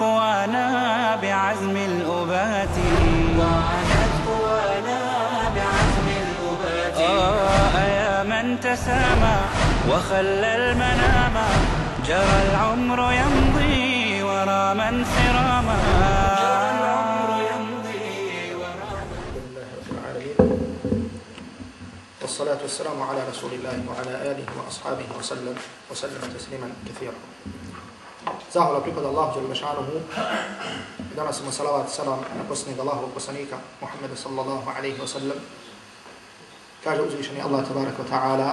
قوانا بعزم الأبات. وعادت قوانا بعزم الأبات آه يا من تسامى وخلى المنام. جرى العمر يمضي ورا من سراما. والصلاة والسلام على رسول الله وعلى آله وأصحابه وسلم وسلم تسليما كثيرا. Zahvala pripada Allahu Đelu Bešanuhu danas smo salavat salam na posljednjeg Allahovog poslanika Muhammeda sallallahu alaihi wa sallam. Kaže uzvišeni Allah tabaraka wa ta'ala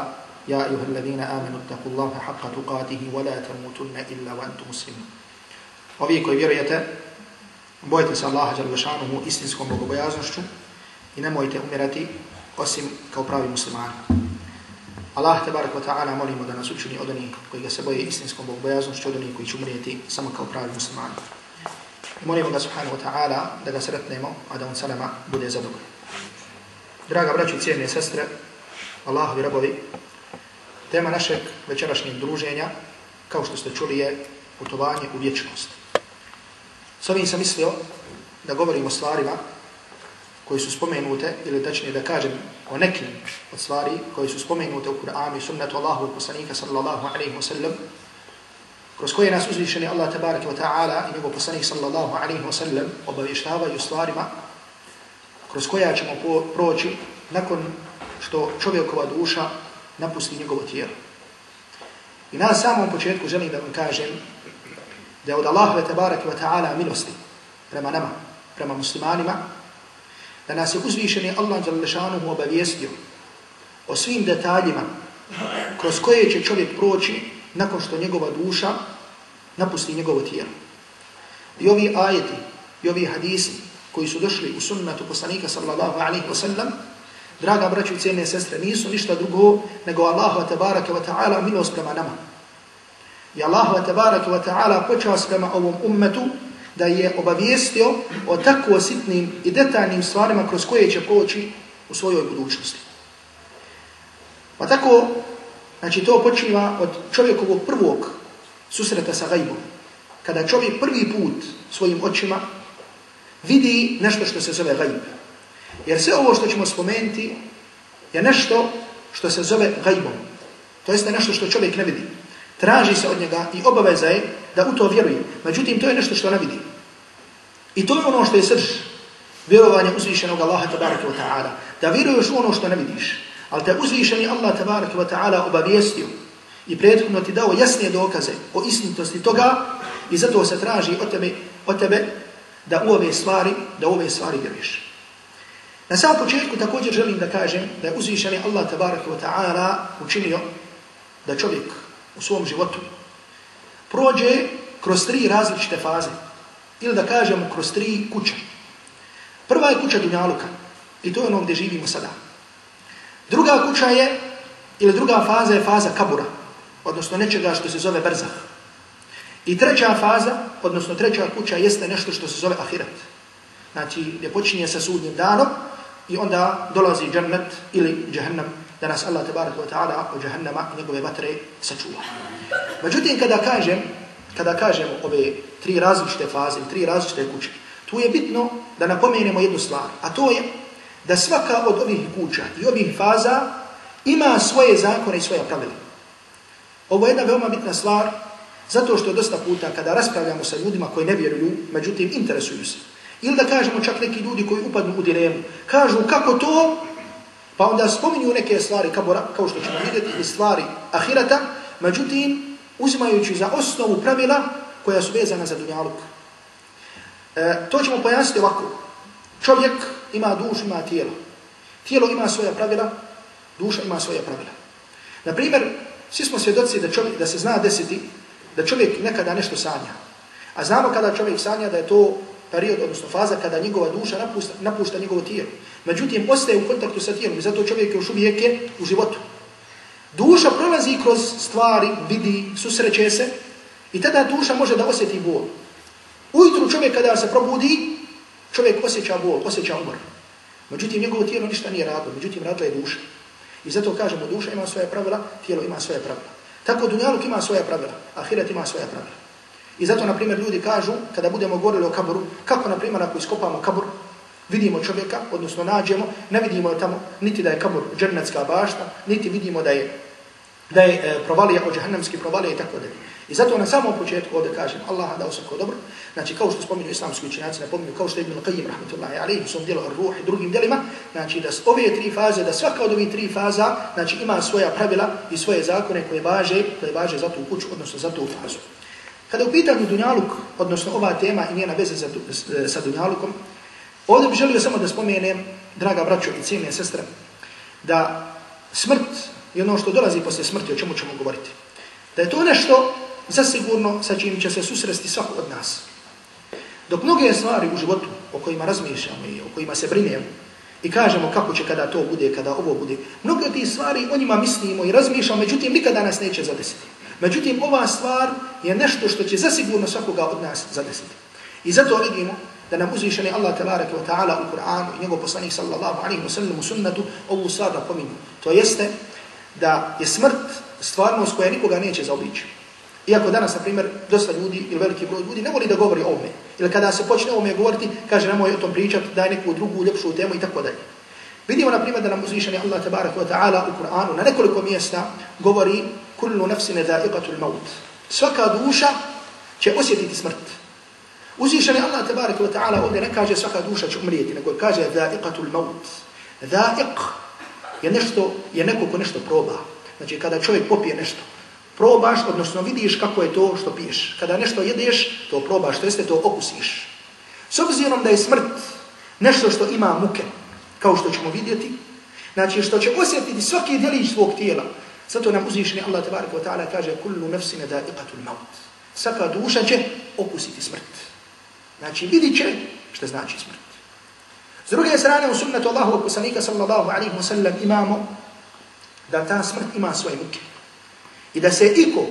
Ja ayuha alladhina amanu taqullaha haqqa tuqatihi wa la tamutunna illa wa antum muslimun. Ovi koji vjerujete, bojite se Allaha Đelu Bešanuhu istinskom bogobojaznošću i nemojte umirati osim kao pravi muslimani. Allah tebarak wa ta'ala molimo da nas učini od onih koji ga se boje istinskom bogbojaznošću, od onih koji će umrijeti samo kao pravi muslimani. I molimo ga subhanahu wa ta'ala da ga sretnemo, a da on sa nama bude zadovoljan. Draga braći i cijene sestre, Allahovi rabovi, tema našeg večerašnjeg druženja, kao što ste čuli, je putovanje u vječnost. S ovim sam mislio da govorimo o stvarima koji su spomenute, ili tačnije da kažem o nekim od stvari koji su spomenute u Kur'anu i sunnetu Allahu i poslanika sallallahu alaihi wa sallam, kroz koje nas uzvišeni Allah tabaraka wa ta'ala i njegov poslanik sallallahu alaihi wa sallam obavještavaju stvarima kroz koja ćemo proći nakon što čovjekova duša napusti njegovo tijelo. I na samom početku želim da vam kažem da je od Allahove tabaraka wa ta'ala milosti prema nama, prema muslimanima, da nas je uzvišeni Allah Đalešanuhu obavijestio o svim detaljima kroz koje će čovjek proći nakon što njegova duša napusti njegovo tijelo. I ovi ajeti, i ovi hadisi koji su došli u sunnatu poslanika sallallahu alaihi wa sallam, draga braću i cijene sestre, nisu ništa drugo nego Allahu tabaraka wa ta'ala milost prema nama. I Allahu tabaraka wa ta'ala počas prema ovom ummetu da je obavijestio o tako sitnim i detaljnim stvarima kroz koje će proći u svojoj budućnosti. Pa tako, znači to počiva od čovjekovog prvog susreta sa gajbom. Kada čovjek prvi put svojim očima vidi nešto što se zove gajb. Jer sve ovo što ćemo spomenuti je nešto što se zove gajbom. To jeste nešto što čovjek ne vidi. Traži se od njega i obaveza je da u to vjeruje. Međutim, to je nešto što ne vidi. I to je ono što je srž vjerovanja uzvišenog Allaha tabaraka wa ta'ala. Da vjeruješ u ono što ne vidiš. Ali te uzvišeni Allah tabaraka wa ta'ala obavijestio i prethodno ti dao jasne dokaze o istinitosti toga i zato se traži od tebe, od tebe da u ove stvari, da u ove stvari vjeruješ. Na samom početku također želim da kažem da je uzvišeni Allah tabaraka wa ta'ala učinio da čovjek u svom životu prođe kroz tri različite faze. Ili da kažemo kroz tri kuće. Prva je kuća Dunjaluka. I to je ono gdje živimo sada. Druga kuća je, ili druga faza je faza Kabura. Odnosno nečega što se zove Brzah. I treća faza, odnosno treća kuća jeste nešto što se zove Ahiret. Znači, gdje počinje sa sudnjim danom i onda dolazi džennet ili džahannam da nas Allah tabaraka wa ta'ala od džahannama i njegove vatre sačuva. Međutim, kada kažem, kada kažemo ove tri različite faze, tri različite kuće, tu je bitno da napomenemo jednu stvar, a to je da svaka od ovih kuća i ovih faza ima svoje zakone i svoje pravila. Ovo je jedna veoma bitna stvar, zato što dosta puta kada raspravljamo sa ljudima koji ne vjeruju, međutim interesuju se, ili da kažemo čak neki ljudi koji upadnu u dilemu, kažu kako to, pa onda spominju neke stvari kao, kao što ćemo vidjeti, i stvari ahirata, međutim, uzimajući za osnovu pravila koja su vezana za dunjaluk. E, to ćemo pojasniti ovako. Čovjek ima dušu, ima tijelo. Tijelo ima svoje pravila, duša ima svoje pravila. Naprimjer, svi smo svjedoci da, čovjek, da se zna desiti da čovjek nekada nešto sanja. A znamo kada čovjek sanja da je to period, odnosno faza kada njegova duša napušta, napušta njegovo tijelo. Međutim, ostaje u kontaktu sa tijelom i zato čovjek još uvijek je u životu. Duša prolazi kroz stvari, vidi, susreće se i tada duša može da osjeti bol. Ujutru čovjek kada se probudi, čovjek osjeća bol, osjeća umor. Međutim, njegovo tijelo ništa nije radilo, međutim, radila je duša. I zato kažemo, duša ima svoje pravila, tijelo ima svoje pravila. Tako dunjaluk ima svoje pravila, ahiret ima svoje pravila. I zato, na primjer, ljudi kažu, kada budemo govorili o kaboru, kako, na primjer, ako iskopamo kabor, vidimo čovjeka, odnosno nađemo, ne vidimo tamo niti da je kabor džernetska bašta, niti vidimo da je, da je e, provalija od džahannamski provalija i tako dalje. I zato na samom početku ovdje kažem, Allah dao sam kao dobro, znači kao što spominju islamski učenjaci, napominju kao što je Ibn Qayyim, rahmatullahi alaihi, u svom dijelu ruh i drugim dijelima, znači da ove tri faze, da svaka od ovih tri faza, znači ima svoja pravila i svoje zakone koje važe, koje važe za tu kuću, odnosno za tu fazu. Kada u pitanju Dunjaluk, odnosno ova tema i njena veze sa Dunjalukom, ovdje bih želio samo da spomenem, draga braćo i cijene sestre, da smrt je ono što dolazi posle smrti, o čemu ćemo govoriti. Da je to nešto zasigurno sa čim će se susresti svako od nas. Dok mnoge stvari u životu o kojima razmišljamo i o kojima se brinemo i kažemo kako će kada to bude, kada ovo bude, mnoge od tih stvari o njima mislimo i razmišljamo, međutim nikada nas neće zadesiti. Međutim, ova stvar je nešto što će zasigurno svakoga od nas zadesiti. I zato vidimo da nam uzvišeni Allah tabaraka wa ta'ala u Kur'anu i njegov poslanik sallallahu alaihi wa sallam u sunnatu ovu stvar napominju. To jeste da je smrt stvarnost koja nikoga neće zaobići. Iako danas, na primjer, dosta ljudi ili veliki broj ljudi ne voli da govori o ovome. Ili kada se počne o ovome govoriti, kaže nemoj o tom pričati, daj neku drugu, ljepšu temu i tako dalje. Vidimo, na primjer, da nam uzvišeni Allah tabarak wa ta'ala u Kur'anu na nekoliko mjesta govori kullu nafsine dha'iqatul maut. Svaka duša će osjetiti smrt. Uzvišeni Allah tabarak wa ta'ala ovdje ne kaže svaka duša će umrijeti, nego kaže dha'iqatul maut. Dha'iq je nešto, je neko ko nešto proba. Znači, kada čovjek popije nešto, probaš, odnosno vidiš kako je to što piješ. Kada nešto jedeš, to probaš, to jeste to okusiš. S obzirom da je smrt nešto što ima muke, kao što ćemo vidjeti, znači što će osjetiti svaki djelić svog tijela, zato nam uzvišeni Allah tabaraka wa ta'ala kaže kullu nefsine da iqatul maut. Svaka duša će okusiti smrt. Znači vidit će što znači smrt. S druge strane u sunnetu Allahu akusanika sallallahu alaihi wa sallam imamo da ta smrt ima svoje muke. I da se iko,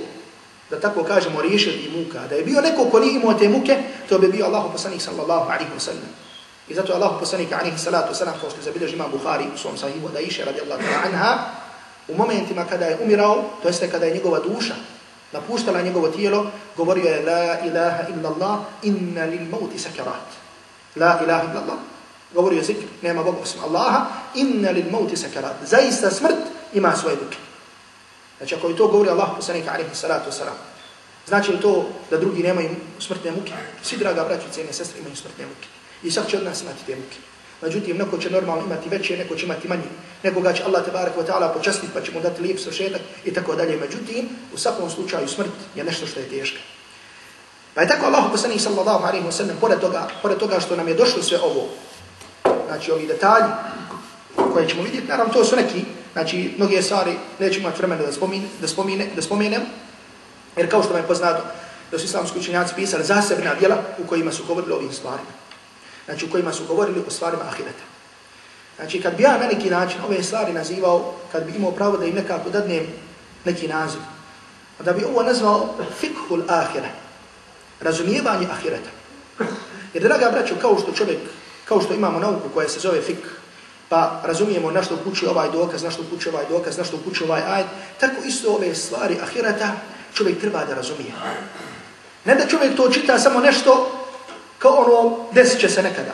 da tako kažemo, riješio ti muka, da je bio neko ko nije imao te muke, to bi bio Allahu poslanik sallallahu alaihi wa sallam. I zato Allahu poslanik alaihi salatu sallam, kao što zabilježi imam Bukhari u svom sahibu, da iše radijallahu ta'ala anha, u momentima kada je umirao, to jeste kada je njegova duša napuštala njegovo tijelo, govorio je La ilaha illa Allah, inna lil mauti sakarat. La ilaha illa Govori o zikr, nema Boga osim Allaha, inna lil mauti sakarat. Zaista smrt ima svoje duke. Znači ako je to govori Allah poslanika alaihi salatu wasalam, znači li to da drugi nemaju smrtne muke? Svi draga braći i cijene sestre imaju smrtne muke. I sad će od nas imati te muke. Međutim, neko će normalno imati veće, neko će imati manje. Nekoga će Allah tebarek wa ta'ala počastiti pa će mu dati lijep svršetak i tako dalje. Međutim, u svakom slučaju smrt je nešto što je teško. Pa je tako Allah poslanik sallallahu alaihi wa sallam, pored toga, pored toga što nam je došlo sve ovo, znači ovi detalji koje ćemo vidjeti, naravno to su neki Znači, mnoge stvari nećemo imati vremena da, spomine, da, spomine, da spomenem, jer kao što vam je poznato, da su islamski učenjaci pisali zasebna djela u kojima su govorili o ovim stvarima. Znači, u kojima su govorili o stvarima ahireta. Znači, kad bi ja na neki način ove stvari nazivao, kad bi imao pravo da im nekako dadnem neki naziv, da bi ovo nazvao fikhul ahire, razumijevanje ahireta. Jer, draga braćo, kao što čovjek, kao što imamo nauku koja se zove fik, pa razumijemo na što upućuje ovaj dokaz, na što upućuje ovaj dokaz, na što upućuje ovaj ajd, tako isto ove stvari ahirata čovjek treba da razumije. Ne da čovjek to čita samo nešto kao ono desit će se nekada.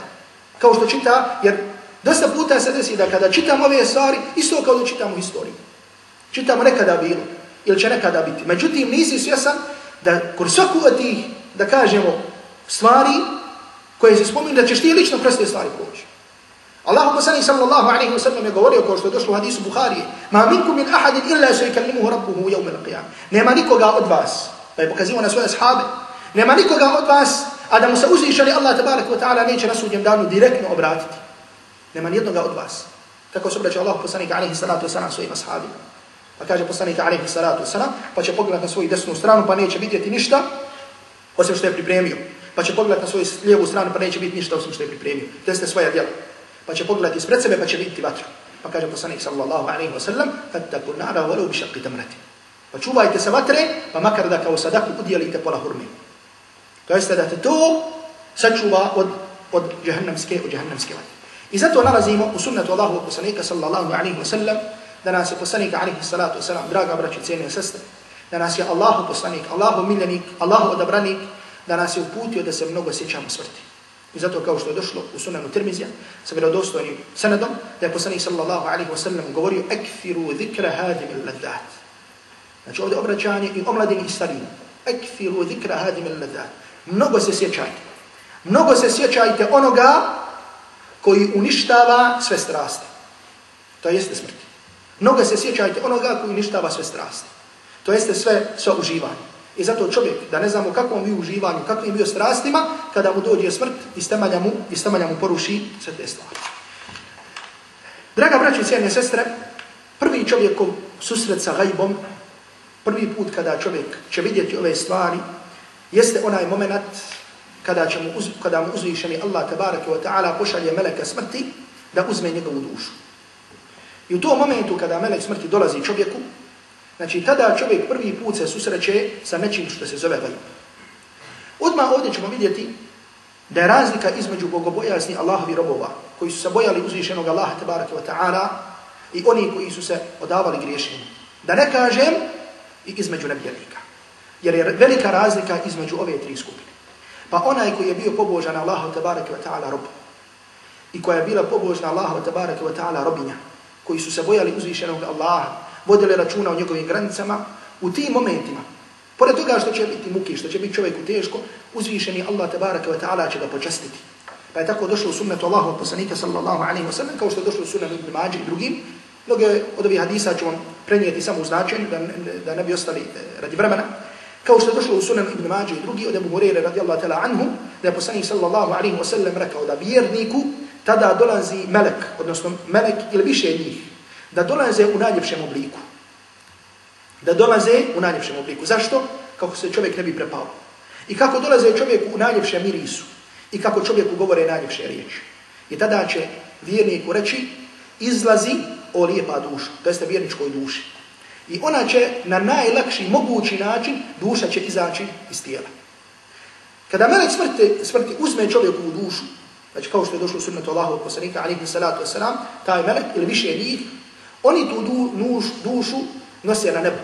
Kao što čita, jer dosta puta se desi da kada čitam ove stvari, isto kao da čitamo historiju. Čitamo nekada bilo, ili će nekada biti. Međutim, nisi svjesan da kod svaku od tih, da kažemo, stvari koje se spominju, da ćeš ti lično kroz te stvari proći. Allahu poslanik sallallahu alejhi ve sellem je govorio kao što je došlo u hadisu Buhari: "Ma minkum min ahadin illa saykallimuhu rabbuhu yawm al-qiyamah." Nema nikoga od vas, pa je pokazivao na svoje ashabe, nema nikoga od vas, a da mu se uzvišeni Allah tabarak wa ta'ala neće na sudnjem danu direktno obratiti. Nema nijednoga od vas. Tako se obraća Allah poslanik alejhi salatu wasalam svojim ashabima. Pa kaže poslanik alejhi salatu wasalam, pa će pogledati na svoju desnu stranu, pa neće vidjeti ništa, osim što je pripremio. Pa će pogledati na svoju lijevu stranu, pa neće biti ništa osim što je pripremio. To jeste svoja djela. Pa će pogledati ispred sebe, pa će vidjeti vatru. Pa kaže poslanik sallallahu alaihi wa sallam, fattaku nara walu bi šakki tamrati. Pa čuvajte se vatre, pa makar da kao sadaku udjelite pola hurme. To jeste da te to sačuva od, od jahannamske, od jahannamske vatre. I zato nalazimo u sunnetu Allahu poslanika sallallahu alaihi wa sallam, da nas je poslanik alaihi salatu wa sallam, draga braći, cijene sestre, da nas je Allahu poslanik, Allahu miljenik, Allahu odabranik, da nas je uputio da se mnogo sjećamo smrti. I zato kao što je došlo u sunanu Tirmizija, sa vjerodostojnim sanadom, da je poslanik sallallahu alaihi wa sallam govorio ekfiru zikra hadim il-ladat. Znači ovdje obraćanje i omladini i starini. Ekfiru zikra hadim il-ladat. Mnogo se sjećajte. Mnogo se sjećajte onoga koji uništava sve strasti. To jeste smrti. Mnogo se sjećajte onoga koji uništava sve strasti. To jeste sve, sve uživanje. I zato čovjek, da ne znamo kakvom bi uživanju, kakvim bio strastima, kada mu dođe smrt, iz temelja mu, iz temelja mu poruši sve te stvari. Draga braći i cijene sestre, prvi čovjekov susret sa gajbom, prvi put kada čovjek će vidjeti ove stvari, jeste onaj moment kada, će mu, uz, kada mu uzvišeni Allah tabaraka wa ta'ala pošalje meleka smrti da uzme njegovu dušu. I u tom momentu kada melek smrti dolazi čovjeku, Znači, tada čovjek prvi put se susreće sa nečim što se zove gajb. Odmah ovdje ćemo vidjeti da je razlika između bogobojasni Allahovi robova, koji su se bojali uzvišenog Allaha tabaraka wa ta'ala i oni koji su se odavali griješenju. Da ne kažem i između nebjernika. Jer je velika razlika između ove tri skupine. Pa onaj koji je bio pobožan Allahu tabaraka wa ta'ala rob i koja je bila pobožna Allahu tabaraka wa ta'ala robinja, koji su se bojali uzvišenog Allaha vodile računa o njegovim granicama, u tim momentima, pored toga što će biti muki, što će biti čovjeku teško, uzvišeni Allah tabaraka wa ta'ala će ga počastiti. Pa je tako došlo u sunnetu Allahu od poslanika sallallahu alaihi wa sallam, kao što je došlo u sunnetu Ibn Mađi i drugim. Mnoge od ovih hadisa ću vam prenijeti samo u značenju, da, da ne bi ostali e, radi vremena. Kao što je došlo u sunnetu Ibn Mađi i drugi, od Ebu Hurere radijallahu ta'ala anhu, da je poslanik sallallahu alaihi wa sallam rekao da vjerniku tada dolazi melek, odnosno melek ili više njih, da dolaze u najljepšem obliku. Da dolaze u najljepšem obliku. Zašto? Kako se čovjek ne bi prepao. I kako dolaze čovjek u najljepšem mirisu. I kako čovjeku govore najljepše riječi. I tada će vjerniku reći, izlazi o lijepa dušu, to jeste vjerničkoj duši. I ona će na najlakši mogući način, duša će izaći iz tijela. Kada melek smrti, smrti uzme čovjeku u dušu, znači kao što je došlo u sunnetu Allahu poslanika, alihi salatu wasalam, taj melek ili više njih, Oni tu du, nuš, dušu nose na nebo.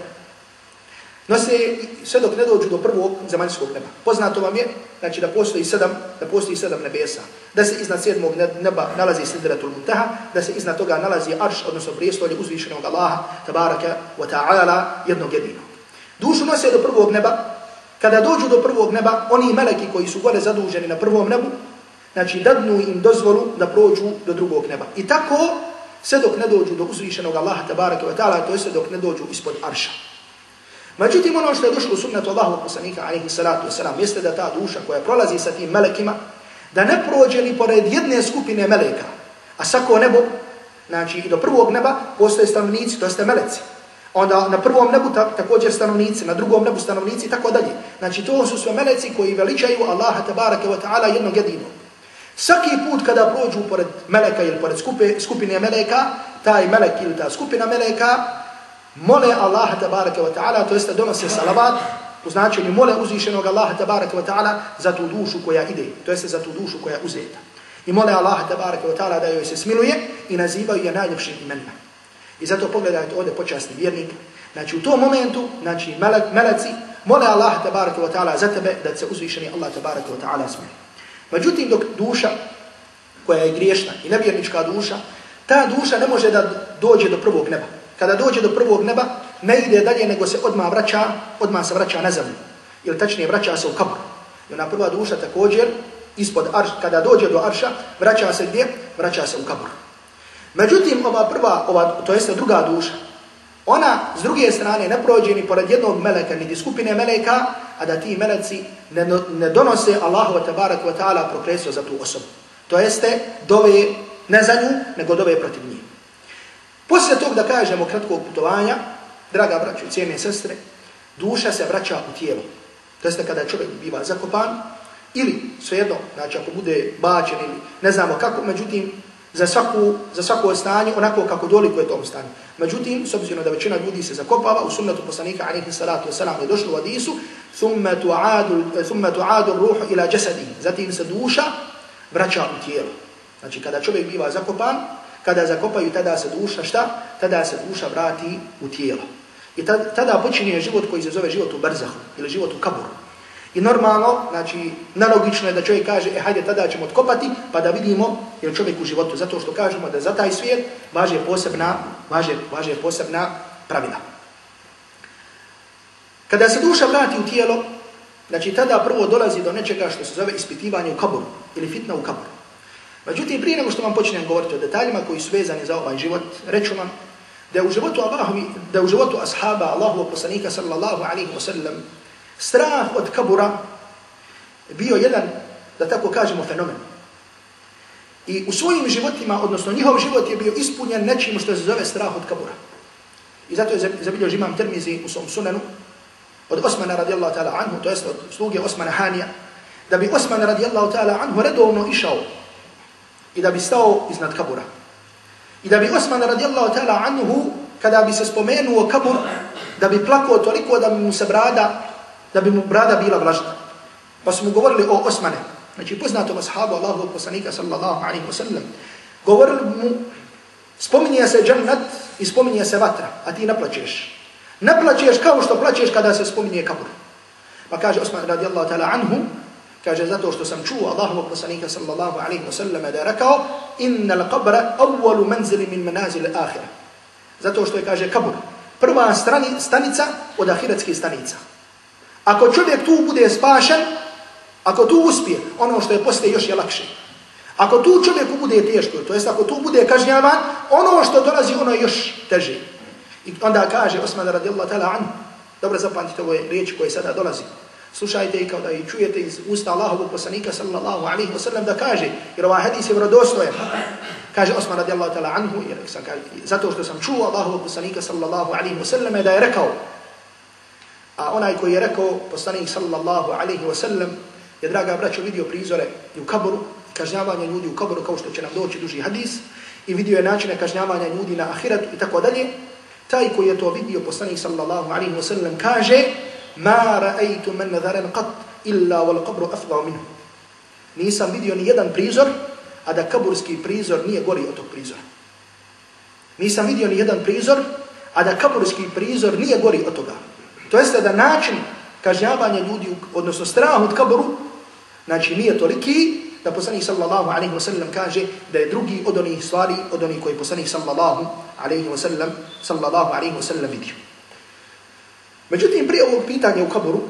Nose sve dok ne dođu do prvog zemaljskog neba. Poznato vam je, znači da postoji sedam, da postoji sedam nebesa. Da se iznad sedmog neba nalazi sidratul muntaha, da se iznad toga nalazi arš, odnosno prijestolje uzvišenog Allaha, tabaraka wa ta'ala, jednog jedinog. Dušu nose do prvog neba. Kada dođu do prvog neba, oni meleki koji su gore zaduženi na prvom nebu, znači dadnu im dozvolu da prođu do drugog neba. I tako sve dok ne dođu do uzvišenog Allaha tabaraka wa ta'ala, to je sve dok ne dođu ispod arša. Međutim, ono što je došlo u sunnetu Allahu poslanika, alaihi salatu wasalam, jeste da ta duša koja prolazi sa tim melekima, da ne prođe ni pored jedne skupine meleka, a sako nebo, znači i do prvog neba, postoje stanovnici, to jeste meleci. Onda na prvom nebu ta, također stanovnici, na drugom nebu stanovnici i tako dalje. Znači to su sve meleci koji veličaju Allaha tabaraka wa ta'ala jednog jedinog. Svaki put kada prođu pored meleka ili pored skupe, skupine meleka, taj melek ili ta skupina meleka, mole Allaha tabaraka wa ta'ala, to jeste donose salavat, u značenju mole uzvišenog Allaha tabaraka wa ta'ala za tu dušu koja ide, to jeste za tu dušu koja uzeta. I mole Allaha tabaraka wa ta'ala da joj se smiluje i nazivaju je najljepšim imenima. I zato pogledajte ovdje počasni vjernik. Znači u tom momentu, znači meleci, mole Allaha tabaraka wa ta'ala za tebe da se uzvišeni Allah tabaraka wa ta'ala smiluje. Međutim, dok duša, koja je griješna i nevjernička duša, ta duša ne može da dođe do prvog neba. Kada dođe do prvog neba, ne ide dalje, nego se odmah vraća, odmah se vraća na zemlju. Ili tačnije, vraća se u kabur. I ona prva duša također, ispod arš, kada dođe do arša, vraća se gdje? Vraća se u kabur. Međutim, ova prva, ova, to jeste druga duša, ona s druge strane ne prođe ni pored jednog meleka, ni skupine meleka, a da ti meleci ne, ne donose Allahu tabarak wa ta'ala prokresio za tu osobu. To jeste, dove ne za nju, nego dove protiv njih. Poslije tog da kažemo kratkog putovanja, draga braću i cijene sestre, duša se vraća u tijelo. to jeste kada čovjek biva zakopan, ili svejedno, znači ako bude bačen ili ne znamo kako, međutim, za svaku, za svako stanje onako kako dolikuje tom stanju. Međutim, s obzirom da većina ljudi se zakopava, u sunnetu poslanika alihi salatu wasalam je došlo u hadisu, thumma tu'adu, thumma tu'adu ruhu ila jasadi, zatim se duša vraća u tijelo. Znači, kada čovjek biva zakopan, kada zakopaju, tada se duša šta? Tada se duša vrati u tijelo. I tada počinje život koji se zove život u brzahu ili život u kaburu. I normalno, znači, nalogično je da čovjek kaže, e, hajde, tada ćemo otkopati, pa da vidimo je čovjek u životu. Zato što kažemo da za taj svijet važe posebna, važe, važe posebna pravila. Kada se duša vrati u tijelo, znači, tada prvo dolazi do nečega što se zove ispitivanje u kaboru ili fitna u kaboru. Međutim, prije nego što vam počnem govoriti o detaljima koji su vezani za ovaj život, reću vam da je u životu, Allahovi, da je u životu ashaba Allahovog poslanika sallallahu alaihi wa sallam strah od kabura bio jedan, da tako kažemo, fenomen. I u svojim životima, odnosno njihov život je bio ispunjen nečim što se zove strah od kabura. I zato je zabilio žimam termizi u svom sunanu od Osmana radijallahu ta'ala anhu, to jest od sluge Osmana Hanija, da bi Osman radijallahu ta'ala anhu redovno išao i da bi stao iznad kabura. I da bi Osman radijallahu ta'ala anhu, kada bi se spomenuo kabur, da bi plakao toliko da bi mu se brada da bi mu brada bila vlažna. Pa smo govorili o Osmane, znači poznatom ashabu Allahu poslanika sallallahu alaihi wa sallam, govorili mu, spominje se džannat i spominje se vatra, a ti ne plaćeš. Ne plaćeš kao što plaćeš kada se spominje kabur. Pa kaže Osman radijallahu ta'ala anhu, kaže zato što sam čuo Allahu poslanika sallallahu alaihi wa sallam da je rekao, inna l-qabra awwalu manzili min manazil ahira. Zato što je kaže kabur, prva strani, stanica od ahiretskih stanica. Ako čovjek tu bude spašen, ako tu uspije, ono što je poslije još je lakše. Ako tu čovjeku bude teško, to jest ako tu bude kažnjavan, ono što dolazi, ono je još teže. I onda kaže Osman radijallahu ta'ala an, dobro zapamtite ove riječi koje sada dolazi. Slušajte i kao da i čujete iz usta Allahovog poslanika sallallahu alaihi wa sallam da kaže, jer ovaj hadis je vrodostojen. Kaže Osman radijallahu ta'ala anhu, jer sam kaže, zato što sam čuo Allahovog poslanika sallallahu alaihi wa sallam da je rekao, A onaj koji je rekao, poslanik sallallahu alaihi wa sallam, je draga braćo vidio prizore i u kaboru, kažnjavanje ljudi u kaboru kao što će nam doći duži hadis, i vidio je načine kažnjavanja ljudi na ahiratu i tako dalje, taj koji je to vidio, poslanik sallallahu alaihi wa sallam, kaže, ma ra'aytu man nadharan qat illa wal qabru afdha minhu. Nisam vidio ni jedan prizor, a da kaburski prizor nije gori od tog prizora. Nisam vidio ni jedan prizor, a da kaburski prizor nije gori od toga. To jeste da način kažnjavanja ljudi, odnosno strah od kaboru, znači nije toliki, da poslanik sallallahu alaihi wasallam kaže da je drugi od onih stvari, od onih koji poslanik sallallahu alaihi wasallam sallallahu alaihi wasallam vidio. Međutim, prije ovog pitanja u kaboru,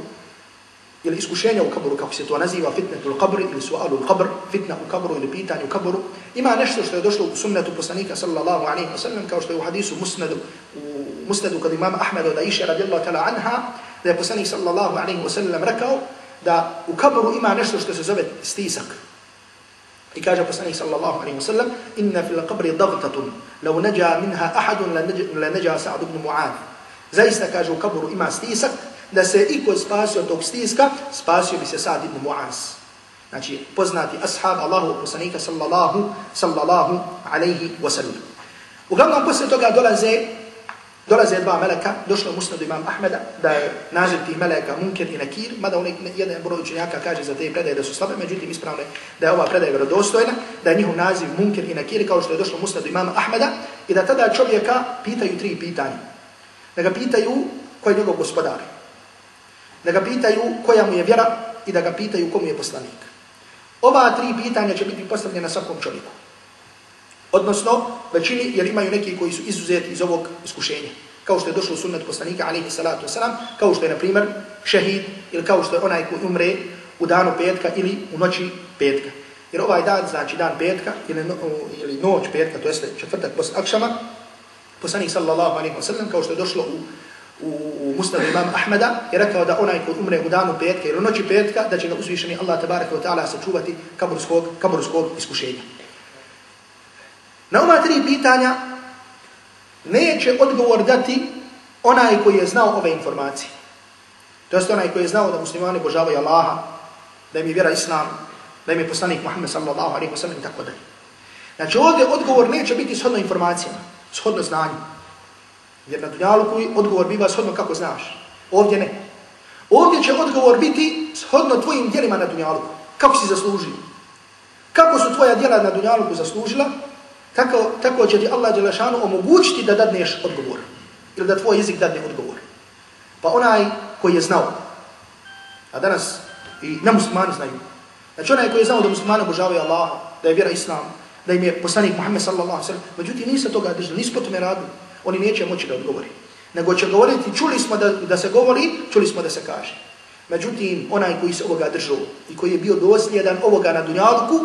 ili iskušenja u kaboru, kako se to naziva, fitnetu u kabru ili sualu u kabr, fitna u kabru ili pitanje u kaboru, ima nešto što je došlo u sunnetu poslanika sallallahu alaihi wa sallam, kao što je u hadisu musnadu, u musnadu kod imama Ahmeda da iše radijallahu ta'la anha, da je poslanik sallallahu alaihi wa sallam rekao da u kaboru ima nešto što se zove stisak. I kaže poslanik sallallahu alaihi wa sallam, inna fil qabri dagtatun, lau neđa minha ahadun la neđa Sa'd ibn Mu'ad. Zaista kaže u kaboru ima stisak, da se iko spasio od tog stiska, spasio bi se Sa'd ibn Mu'az. Znači, poznati ashab Allahu poslanika sallallahu, sallallahu alaihi wa sallam. Uglavnom, poslije toga dolaze, dolaze dva meleka, došlo u musnadu imam Ahmeda, da je naziv tih meleka Munkir i Nakir, mada onaj jedan broj učenjaka kaže za te predaje da su slabe, međutim ispravno da je ova predaja vjerodostojna, da je njihov naziv Munkir i Nakir, kao što je došlo u musnadu imam Ahmeda, i da tada čovjeka pitaju tri pitanja. Da ga pitaju ko je njegov gospodar da ga pitaju koja mu je vjera i da ga pitaju komu je poslanik. Ova tri pitanja će biti postavljena svakom čovjeku. Odnosno, većini, jer imaju neki koji su izuzeti iz ovog iskušenja. Kao što je došlo sunnet poslanika, alihi salatu wasalam, kao što je, na primjer, šehid, ili kao što je onaj koji umre u danu petka ili u noći petka. Jer ovaj dan, znači dan petka, ili, no, ili noć petka, to jeste četvrtak posle akšama, poslanik sallallahu alaihi wasallam, kao što je došlo u u, u Musnadu imam Ahmeda je rekao da onaj ko umre u danu petka ili u noći petka, da će ga uzvišeni Allah tabaraka wa ta'ala sačuvati kaburskog, kaburskog iskušenja. Na ova tri pitanja neće odgovor dati onaj koji je znao ove informacije. To jest onaj koji je znao da muslimani božavaju Allaha, da im je vjera Islam, da im je poslanik Muhammed sallallahu alaihi wa sallam i tako dalje. Znači ovdje odgovor neće biti shodno informacijama, shodno znanju. Jer na dunjaluku odgovor biva shodno kako znaš. Ovdje ne. Ovdje će odgovor biti shodno tvojim djelima na dunjaluku. Kako si zaslužio? Kako su tvoja djela na dunjaluku zaslužila? Tako, tako će ti Allah Đelešanu omogućiti da dadneš odgovor. Ili da tvoj jezik dadne odgovor. Pa onaj koji je znao, a danas i nemuslimani znaju, znači onaj koji je znao da muslimani obožavaju Allaha, da je vjera Islam, da im je poslanik Muhammed sallallahu alaihi sallam, međutim nisu toga držali, nisu po tome radili, oni neće moći da odgovori. Nego će govoriti, čuli smo da, da se govori, čuli smo da se kaže. Međutim, onaj koji se ovoga držao i koji je bio dosljedan ovoga na dunjalku,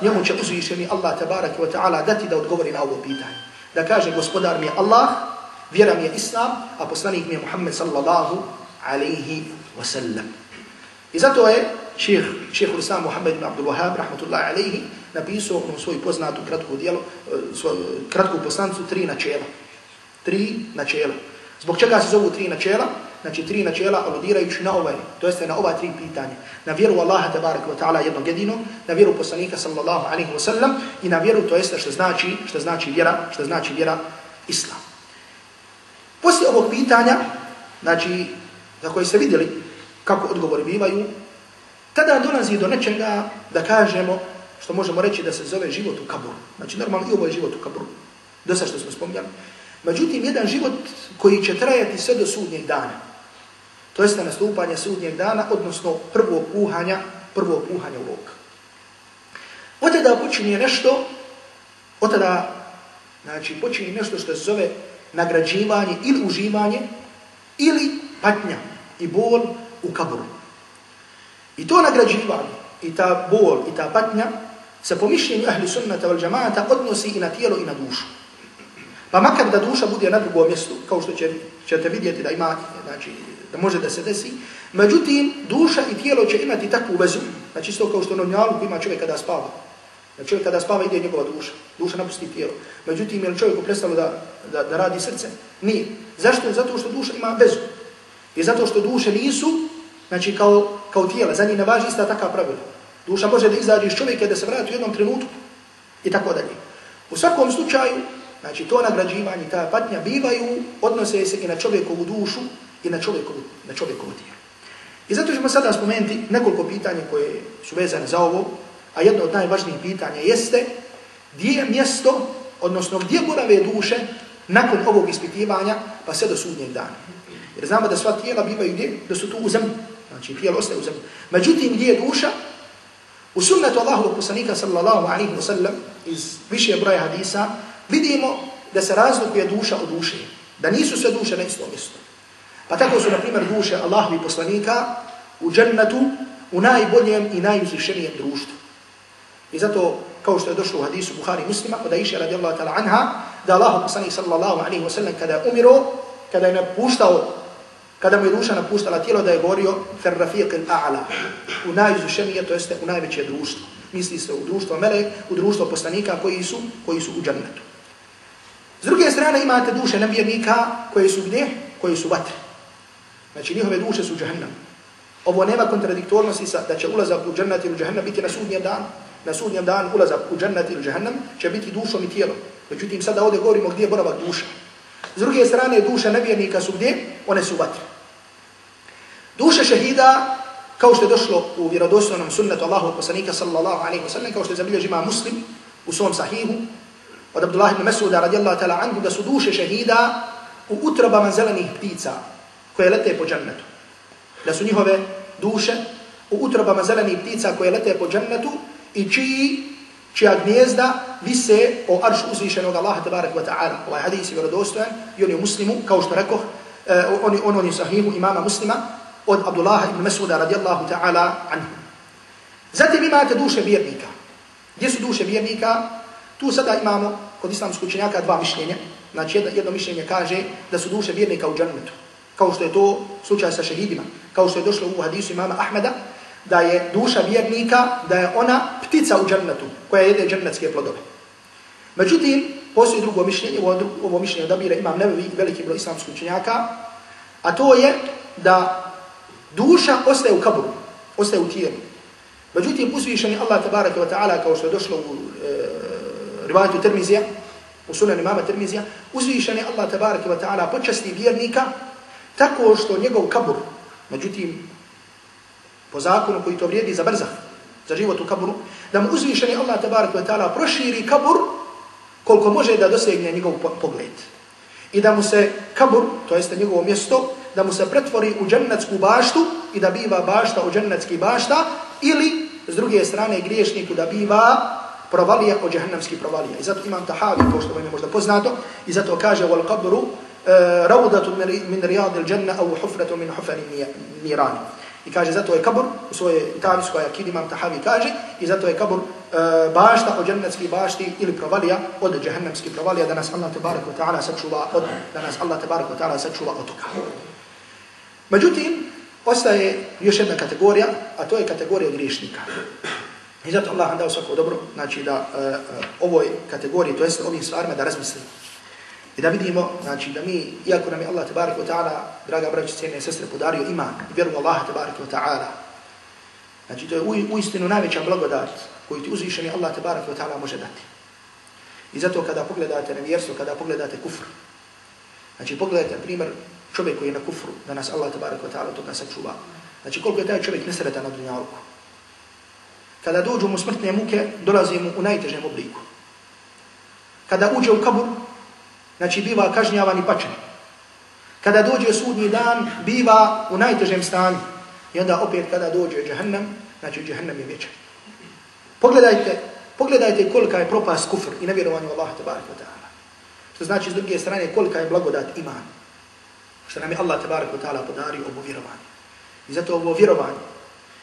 njemu će uzvišeni Allah tabaraka wa ta'ala dati da odgovori na ovo pitanje. Da kaže, gospodar mi je Allah, vjera mi je Islam, a poslanik mi je Muhammed sallallahu alaihi wa sallam. I zato je šeheh, šeheh Islam Muhammed ibn Abdul Wahab, rahmatullahi alaihi, napisao u svoju poznatu kratku dijelo, eh, svoju kratku poslancu tri načela. Tri načela. Zbog čega se zovu tri načela? Znači tri načela aludirajući na ovaj, to jeste na ova tri pitanja. Na vjeru Allaha tabaraka wa ta'ala jednog jedinog, na vjeru poslanika sallallahu alaihi wa sallam i na vjeru to jeste što znači, što znači vjera, što znači vjera Islam. Poslije ovog pitanja, znači za koje se vidjeli kako odgovori bivaju, tada dolazi do nečega da kažemo što možemo reći da se zove život u kaburu. Znači, normalno i ovo je život u kaburu. Do što smo spominjali. Međutim, jedan život koji će trajati sve do sudnjeg dana. To jeste nastupanje sudnjeg dana, odnosno prvo puhanja, prvo puhanja u lok. Od tada počinje nešto, od tada, znači, počinje nešto što se zove nagrađivanje ili uživanje, ili patnja i bol u kaburu. I to nagrađivanje, i ta bol, i ta patnja, se po mišljenju ahli sunnata wal džamaata odnosi i na tijelo i na dušu. Pa makar da duša bude na drugom mjestu, kao što će, ćete vidjeti da ima, znači, da može da se desi, međutim, duša i tijelo će imati takvu vezu, znači isto kao što na njalu ima čovjek kada spava. Znači čovjek kada spava ide njegova duša, duša napusti tijelo. Međutim, je li čovjeku prestalo da, da, da radi srce? Nije. Zašto? Zato što duša ima vezu. I zato što duše nisu, znači kao, kao tijela, za njih ne važi ista takva pravila. Duša može da izađe iz čovjeka da se vrati u jednom trenutku i tako dalje. U svakom slučaju, znači to nagrađivanje, ta patnja bivaju, odnose se i na čovjekovu dušu i na čovjekovu, na čovjekovu tijelu. I zato ćemo sada spomenuti nekoliko pitanja koje su vezane za ovo, a jedno od najvažnijih pitanja jeste gdje je mjesto, odnosno gdje borave duše nakon ovog ispitivanja pa sve do sudnjeg dana. Jer znamo da sva tijela bivaju gdje? Da su tu u zemlji. Znači tijelo ostaje u zemlji. Međutim, gdje je duša? U sunnetu Allahovog poslanika sallallahu alaihi wa sallam iz više broja hadisa vidimo da se razlikuje duša od duše. Da nisu sve duše na istom mjestu. Pa tako su, na primjer, duše Allahovi poslanika u džennetu u najboljem i najuzvišenijem društvu. I zato, kao što je došlo u hadisu Buhari muslima, od Aisha radijallahu ta'ala anha, da Allah poslanik sallallahu alaihi wa sallam kada je umiro, kada je napuštao kada mu je duša napuštala tijelo da je govorio fer rafiq al-a'la u najuzvišenije, to jeste u najveće društvo misli se u društvo melek u društvo poslanika koji su koji su u džennetu s druge strane imate duše nevjernika koje su gdje? Koji su vatre. Znači njihove duše su džehennem ovo nema kontradiktornosti sa da će ulazak u džennet ili džehennem biti na sudnjem dan na sudnjem dan ulazak u džennet ili džehennem će biti dušom i tijelom. Međutim sada ovdje govorimo gdje je boravak duša. S druge strane, duše nevjernika su gdje? One su vatre. Duše šehida, kao što je došlo u vjerodostojnom sunnetu Allahu poslanika sallallahu alaihi wa sallam, kao što je zabilježi ima muslim u svom sahihu, od Abdullah ibn Mesuda radijallahu ta'ala anhu, da su duše šehida u utrobama zelenih ptica koje lete po džennetu. Da su njihove duše u utrobama zelenih ptica koje lete po džennetu i čiji, čija gnjezda vise o arš uzvišenog Allaha tabarak wa ta'ala. Ovaj hadis je vjerodostojan i on je muslimu, kao što rekoh, uh, on, on, on je sahihu imama muslima, od Abdullaha ibn Mesuda radijallahu ta'ala anhu. Zatim imate duše vjernika. Gdje su duše vjernika? Tu sada imamo kod islamskog učenjaka dva mišljenja. Znači jedno, jedno mišljenje kaže da su duše vjernika u džannetu. Kao što je to slučaj sa šehidima. Kao što je došlo u hadisu imama Ahmeda, da je duša vjernika, da je ona ptica u džannetu, koja jede džannetske plodove. Međutim, postoji drugo mišljenje, ovo, ovo mišljenje odabira imam nevi veliki broj islamskog učenjaka, a to je da Duša ostaje u kaburu, ostaje u tijelu. Međutim, uzvišeni Allah tabaraka wa ta'ala, kao što je došlo u e, rivajetu Tirmizija, u sunan imama Tirmizija, uzvišeni Allah tabaraka wa ta'ala počasti vjernika tako što njegov kabur, međutim, po zakonu koji to vrijedi za brzah, za život u kaburu, da mu uzvišeni Allah tabaraka wa ta'ala proširi kabur koliko može da dosegne njegov pogled. I da mu se kabur, to jeste njegovo mjesto, da mu se pretvori u džennetsku baštu i da biva bašta u džennetski bašta ili s druge strane griješniku da biva provalija od džahannamskih provalija. I zato imam tahavi, kao što vam je možda poznato, i zato kaže wal qabru uh, min min riyadil janna au hufratu min hufari nirani. I kaže, zato je kabur, u svojoj tavijskoj akidi imam tahavi kaže, i zato je kabur e, bašta od džennetskih bašti ili provalija od džahannamskih provalija, da nas Allah tebarak wa ta'ala sačuva od, da nas Allah tebarak wa ta'ala sačuva od toga. Međutim, ostaje još jedna kategorija, a to je kategorija griješnika. I zato Allah nam dao svako dobro, znači da uh, ovoj kategoriji, to jest ovim stvarima, da razmislimo. I da vidimo, znači da mi, iako nam je Allah tabarik wa ta'ala, draga braći, cijene sestre, podario iman i vjeru Allah tabarik wa ta'ala, znači to je u, u istinu najveća blagodat koju ti uzvišeni Allah tabarik wa ta'ala može dati. I zato kada pogledate na vjerstvo, kada pogledate kufr, znači pogledajte, primjer, čovjek koji je na kufru, da nas Allah tabarik wa ta'ala toga sačuva. Znači koliko je taj čovjek nesretan na dunjalku. Kada dođu mu smrtne muke, dolazi mu u najtežem obliku. Kada uđe u kabur, znači biva kažnjavan i pačen. Kada dođe sudnji dan, biva u najtežem stanju. I onda opet kada dođe džahannam, znači džahannam je vječan. Pogledajte, pogledajte kolika je propast kufr i nevjerovanju Allah tabarik wa ta'ala. Što znači s druge strane kolika je blagodat iman. Što nam je Allah tabarik wa ta'ala podario ovo vjerovanje. I zato ovo vjerovanje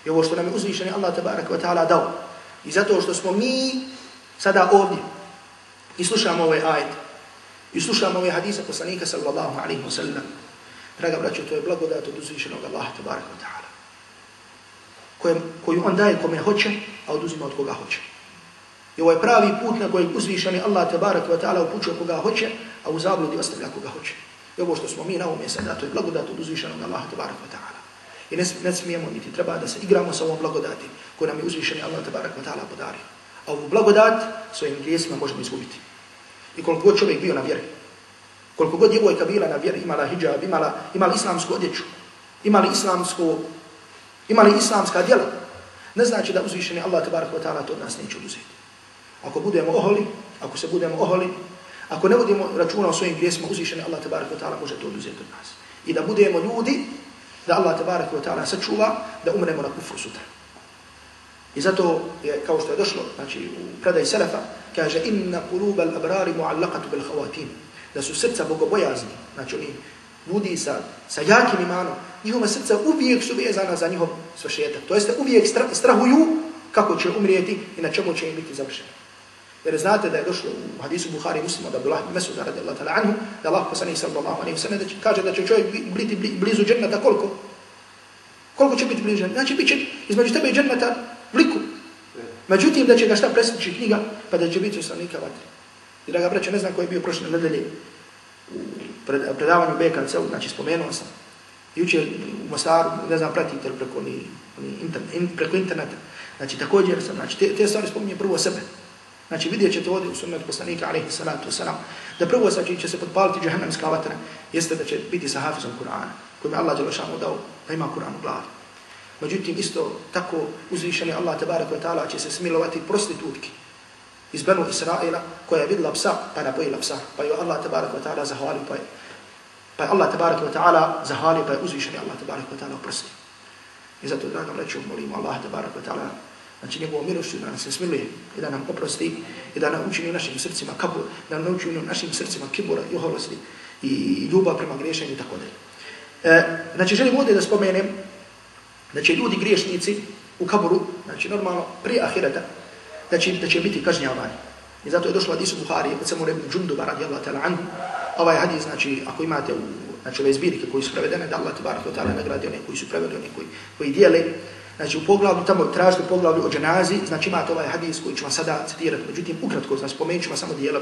i ovo što nam je uzvišeni Allah tabarak wa ta'ala dao. I zato što smo mi sada ovdje i slušamo ove ajet i slušamo ove hadise poslanika sallallahu alaihi wa sallam. Draga braćo, to je blagodat od uzvišenog Allah tabarak wa ta'ala. Koju on daje kome hoće, a oduzima od koga hoće. I ovo je pravi put na koji uzvišeni Allah tabarak wa ta'ala upućuje koga hoće, a u zabludi ostavlja koga hoće. I ovo što smo mi na ovome sada, to je blagodat od uzvišenog Allaha tabarak wa ta'ala. I ne, ne smijemo niti treba da se igramo sa ovom blagodati koju nam je uzvišeni Allah tabarak wa ta'ala podario. A ovu blagodat svojim grijesima možemo izgubiti. I koliko god čovjek bio na vjeri, koliko god djevojka bila na vjeri, imala hijab, imala, imala islamsku odjeću, imali islamsku, imali islamska djela, ne znači da uzvišeni Allah tabarak wa ta'ala to od nas neće uzeti. Ako budemo oholi, ako se budemo oholi, Ako ne budemo računa o svojim grijesima, uzvišeni Allah tabarak wa ta'ala može to oduzeti od nas. I da budemo ljudi, da Allah tabaraka wa ta'ala sačuva, da umremo na kufru sutra. I zato je, kao što je došlo, znači u predaj Selefa, kaže inna kuluba al-abrari mu'allaqatu bil khawatim. Da su srca bogobojazni, znači oni ljudi sa, sa jakim imanom, njihova srca uvijek su vezana za njihov svršetak. To jeste uvijek strahuju kako će umrijeti i na čemu će im biti završeni. Jer znate da je došlo u hadisu Buhari i muslima da Abdullah ibn Mesud radijallahu ta'ala anhu, da Allah poslanih sallallahu alaihi wa sallam kaže da će čovjek biti blizu džennata koliko? Koliko će biti blizu džennata? Znači bit će između tebe i džennata vliku. Međutim da će ga šta presjeći knjiga pa da će biti u stanika vatre. I da ga braće ne znam koji je bio prošle nedelje u predavanju BKC, znači spomenuo sam. Juče u Mostaru, ne znam, pratite li preko, ni, ni internet, in, preko interneta. Znači također sam, znači te, te stvari spominje prvo sebe. Znači vidjet ćete ovdje u sunnetu poslanika alaihi salatu wasalam, da prvo sa će se podpaliti džahannamska vatra, jeste da će biti sa hafizom Kur'ana, kojim je Allah Đelešanu dao da ima Kur'an u glavi. Međutim, isto tako uzvišeni Allah tabaraka wa ta'ala će se smilovati prostitutki iz Benu Israila, koja je vidla psa, pa napojila psa, pa je Allah tabaraka wa ta'ala zahvalio, pa je, pa je Allah tabaraka wa ta'ala zahvalio, pa je uzvišeni Allah tabaraka wa ta'ala oprosti. I zato, dragom, reću, molimo Allah tabaraka wa ta'ala znači njegovom milošću da nam se smiluje i da nam oprosti i da nam učini našim srcima kabur, da nam učini našim srcima kibura i oholosti i ljubav prema griješenju i tako dalje. E, znači želim ovdje da spomenem da će ljudi griješnici u kaburu, znači normalno prije ahireta, da će, da će biti kažnjavani. I zato je došlo hadisu Buhari, od samo rebni džunduba radijallahu ta'ala anhu, ovaj hadis, znači, ako imate u znači, ove zbirike koji su prevedene, da Allah ta'ala nagradi one koji su prevedeni, oni koji, koji dijele, Znači u poglavlju, tamo tražite poglavlju o dženazi, znači imate ovaj hadis koji ću vam sada citirati, međutim ukratko znači spomenut ću vam samo dijelo.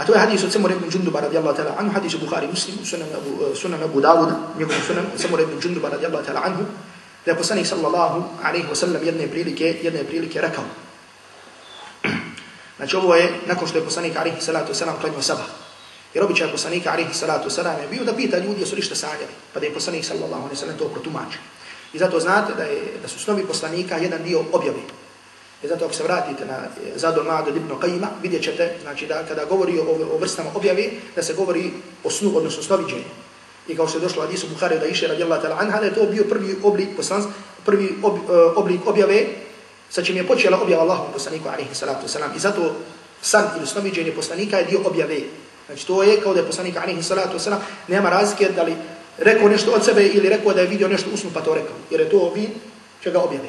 A to je hadis od Samura ibn Džunduba radijallahu ta'ala anhu, hadis u Bukhari muslim, sunan Abu, eh, sunan Abu Dawuda, njegov sunan Samura ibn Džunduba radijallahu ta'ala anhu, da je poslanik sallallahu alaihi wa sallam jedne prilike, jedne prilike rekao. Znači ovo je nakon što je poslanik alaihi salatu wasalam klanio sabah. Jer običaj poslanika alaihi salatu wasalam je bio da pita ljudi jesu li šta sanjali, pa da je poslanik sallallahu alaihi wa sallam to protumačio. I zato znate da, je, da su snovi poslanika jedan dio objavi. I zato ako se vratite na Zadul Ma'ad ibn Qajima, vidjet ćete znači, da kada govori o, o vrstama objave, da se govori o snu, odnosno snoviđenju. I kao što je došlo Adisu Bukhari da iše radijallahu ta'ala anha, da je to bio prvi oblik poslans, prvi ob, uh, oblik objave sa čim je počela objava Allahu poslaniku alaihi salatu wasalam. I zato san ili snoviđenje poslanika je dio objave. Znači to je kao da je poslanik alaihi salatu wasalam, nema razlike da li rekao nešto od sebe ili rekao da je vidio nešto usnu pa to rekao. Jer je to vid čega objave.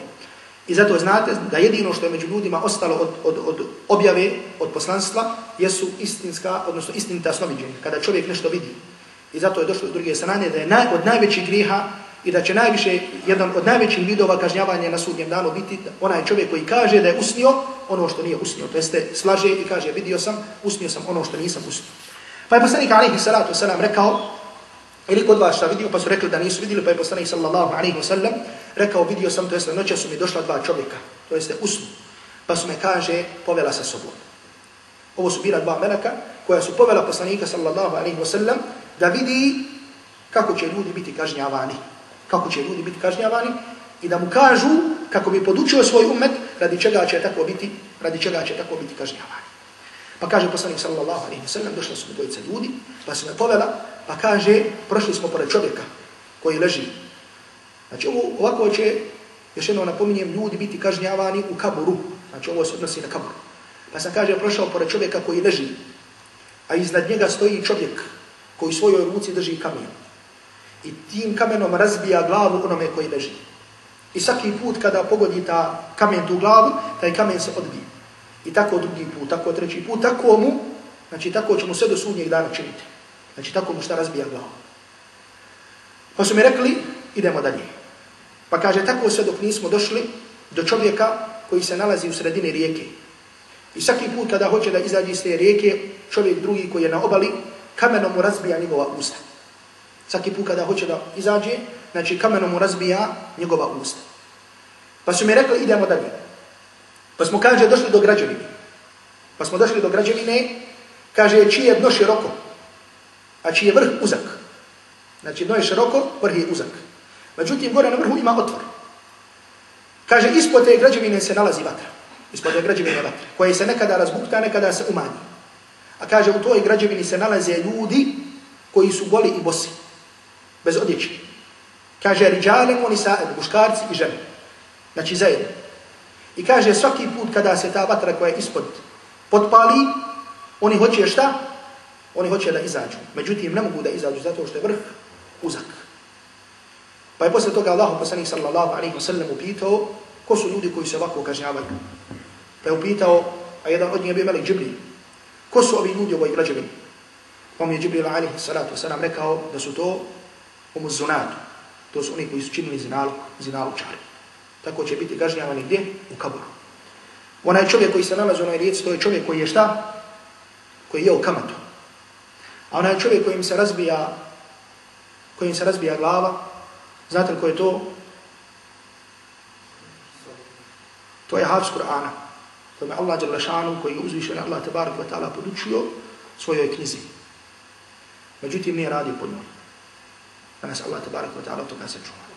I zato znate da jedino što je među ljudima ostalo od, od, od objave, od poslanstva, jesu istinska, odnosno istinita snoviđenja. Kada čovjek nešto vidi. I zato je došlo do druge strane da je naj, od najvećih griha i da će najviše, jedan od najvećih vidova kažnjavanja na sudnjem danu biti onaj čovjek koji kaže da je usnio ono što nije usnio. To jeste slaže i kaže vidio sam, usnio sam ono što nisam usnio. Pa je poslanik alaihi salatu wasalam rekao Ili kod vas šta vidio, pa su rekli da nisu vidjeli, pa je poslanik sallallahu alaihi wa sallam rekao, vidio sam, to jeste noća su mi došla dva čovjeka, to jeste usnu, pa su me, kaže, povela sa sobom. Ovo su bila dva meleka koja su povela poslanika sallallahu alaihi wa sallam da vidi kako će ljudi biti kažnjavani. Kako će ljudi biti kažnjavani i da mu kažu kako bi podučio svoj umet radi čega će tako biti, radi čega će tako biti kažnjavani. Pa kaže poslanik sallallahu alaihi sallam, došla su dvojica ljudi, pa se me povela, pa kaže, prošli smo pored čovjeka koji leži. Znači ovo, ovako će, još jednom napominjem, ljudi biti kažnjavani u kaburu. Znači ovo se odnosi na kabur. Pa sam kaže, prošao pored čovjeka koji leži, a iznad njega stoji čovjek koji svojoj ruci drži kamen. I tim kamenom razbija glavu onome koji leži. I svaki put kada pogodi ta kamen tu glavu, taj kamen se odbije. I tako drugi put, tako treći put, tako mu, znači tako ćemo sve do sudnjeg dana činiti. Znači tako mu šta razbija glavu. Pa su mi rekli, idemo dalje. Pa kaže, tako sve dok nismo došli do čovjeka koji se nalazi u sredini rijeke. I svaki put kada hoće da izađe iz te rijeke, čovjek drugi koji je na obali, kamenom mu razbija njegova usta. Svaki put kada hoće da izađe, znači kamenom mu razbija njegova usta. Pa su mi rekli, idemo dalje. Pa smo, kaže, došli do građevine. Pa smo došli do građevine, kaže, čije je dno široko, a čiji je vrh uzak. Znači, dno je široko, vrh je uzak. Međutim, gore na vrhu ima otvor. Kaže, ispod te građevine se nalazi vatra. Ispod te građevine vatra. koja se nekada razbukta, nekada se umanji. A kaže, u toj građevini se nalaze ljudi koji su goli i bosi. Bez odjeće. Kaže, riđale oni sa muškarci i žene. Znači, zajedno. I kaže, svaki put kada se ta vatra koja je ispod potpali, oni hoće šta? Oni hoće da izađu. Međutim, ne mogu da izađu zato što je vrh uzak. Pa je posle toga Allah poslanih sallallahu alaihi wa sallam upitao ko su ljudi koji se ovako kažnjavaju. Pa je upitao, a jedan od njih je bio Melik Džibril, ko su ovi ljudi ovoj građevini? Pa mi je Džibril alaihi salatu wasalam rekao da su to umuzunatu. To su oni koji su činili zinalu, zinalu čari. Tako će biti kažnjavani gdje? U kaburu. Onaj čovjek koji se nalazi u onoj rijeci, to je čovjek koji je šta? Koji je u kamatu. A onaj čovjek kojim se razbija kojim se razbija glava, znate li ko je to? To je hafz Kur'ana. To je Allah Đalešanu koji je uzvišen Allah Tebarek wa ta'ala podučio svojoj knjizi. Međutim, nije radio po njoj. Danas Allah Tebarek wa ta'ala toga se čuva.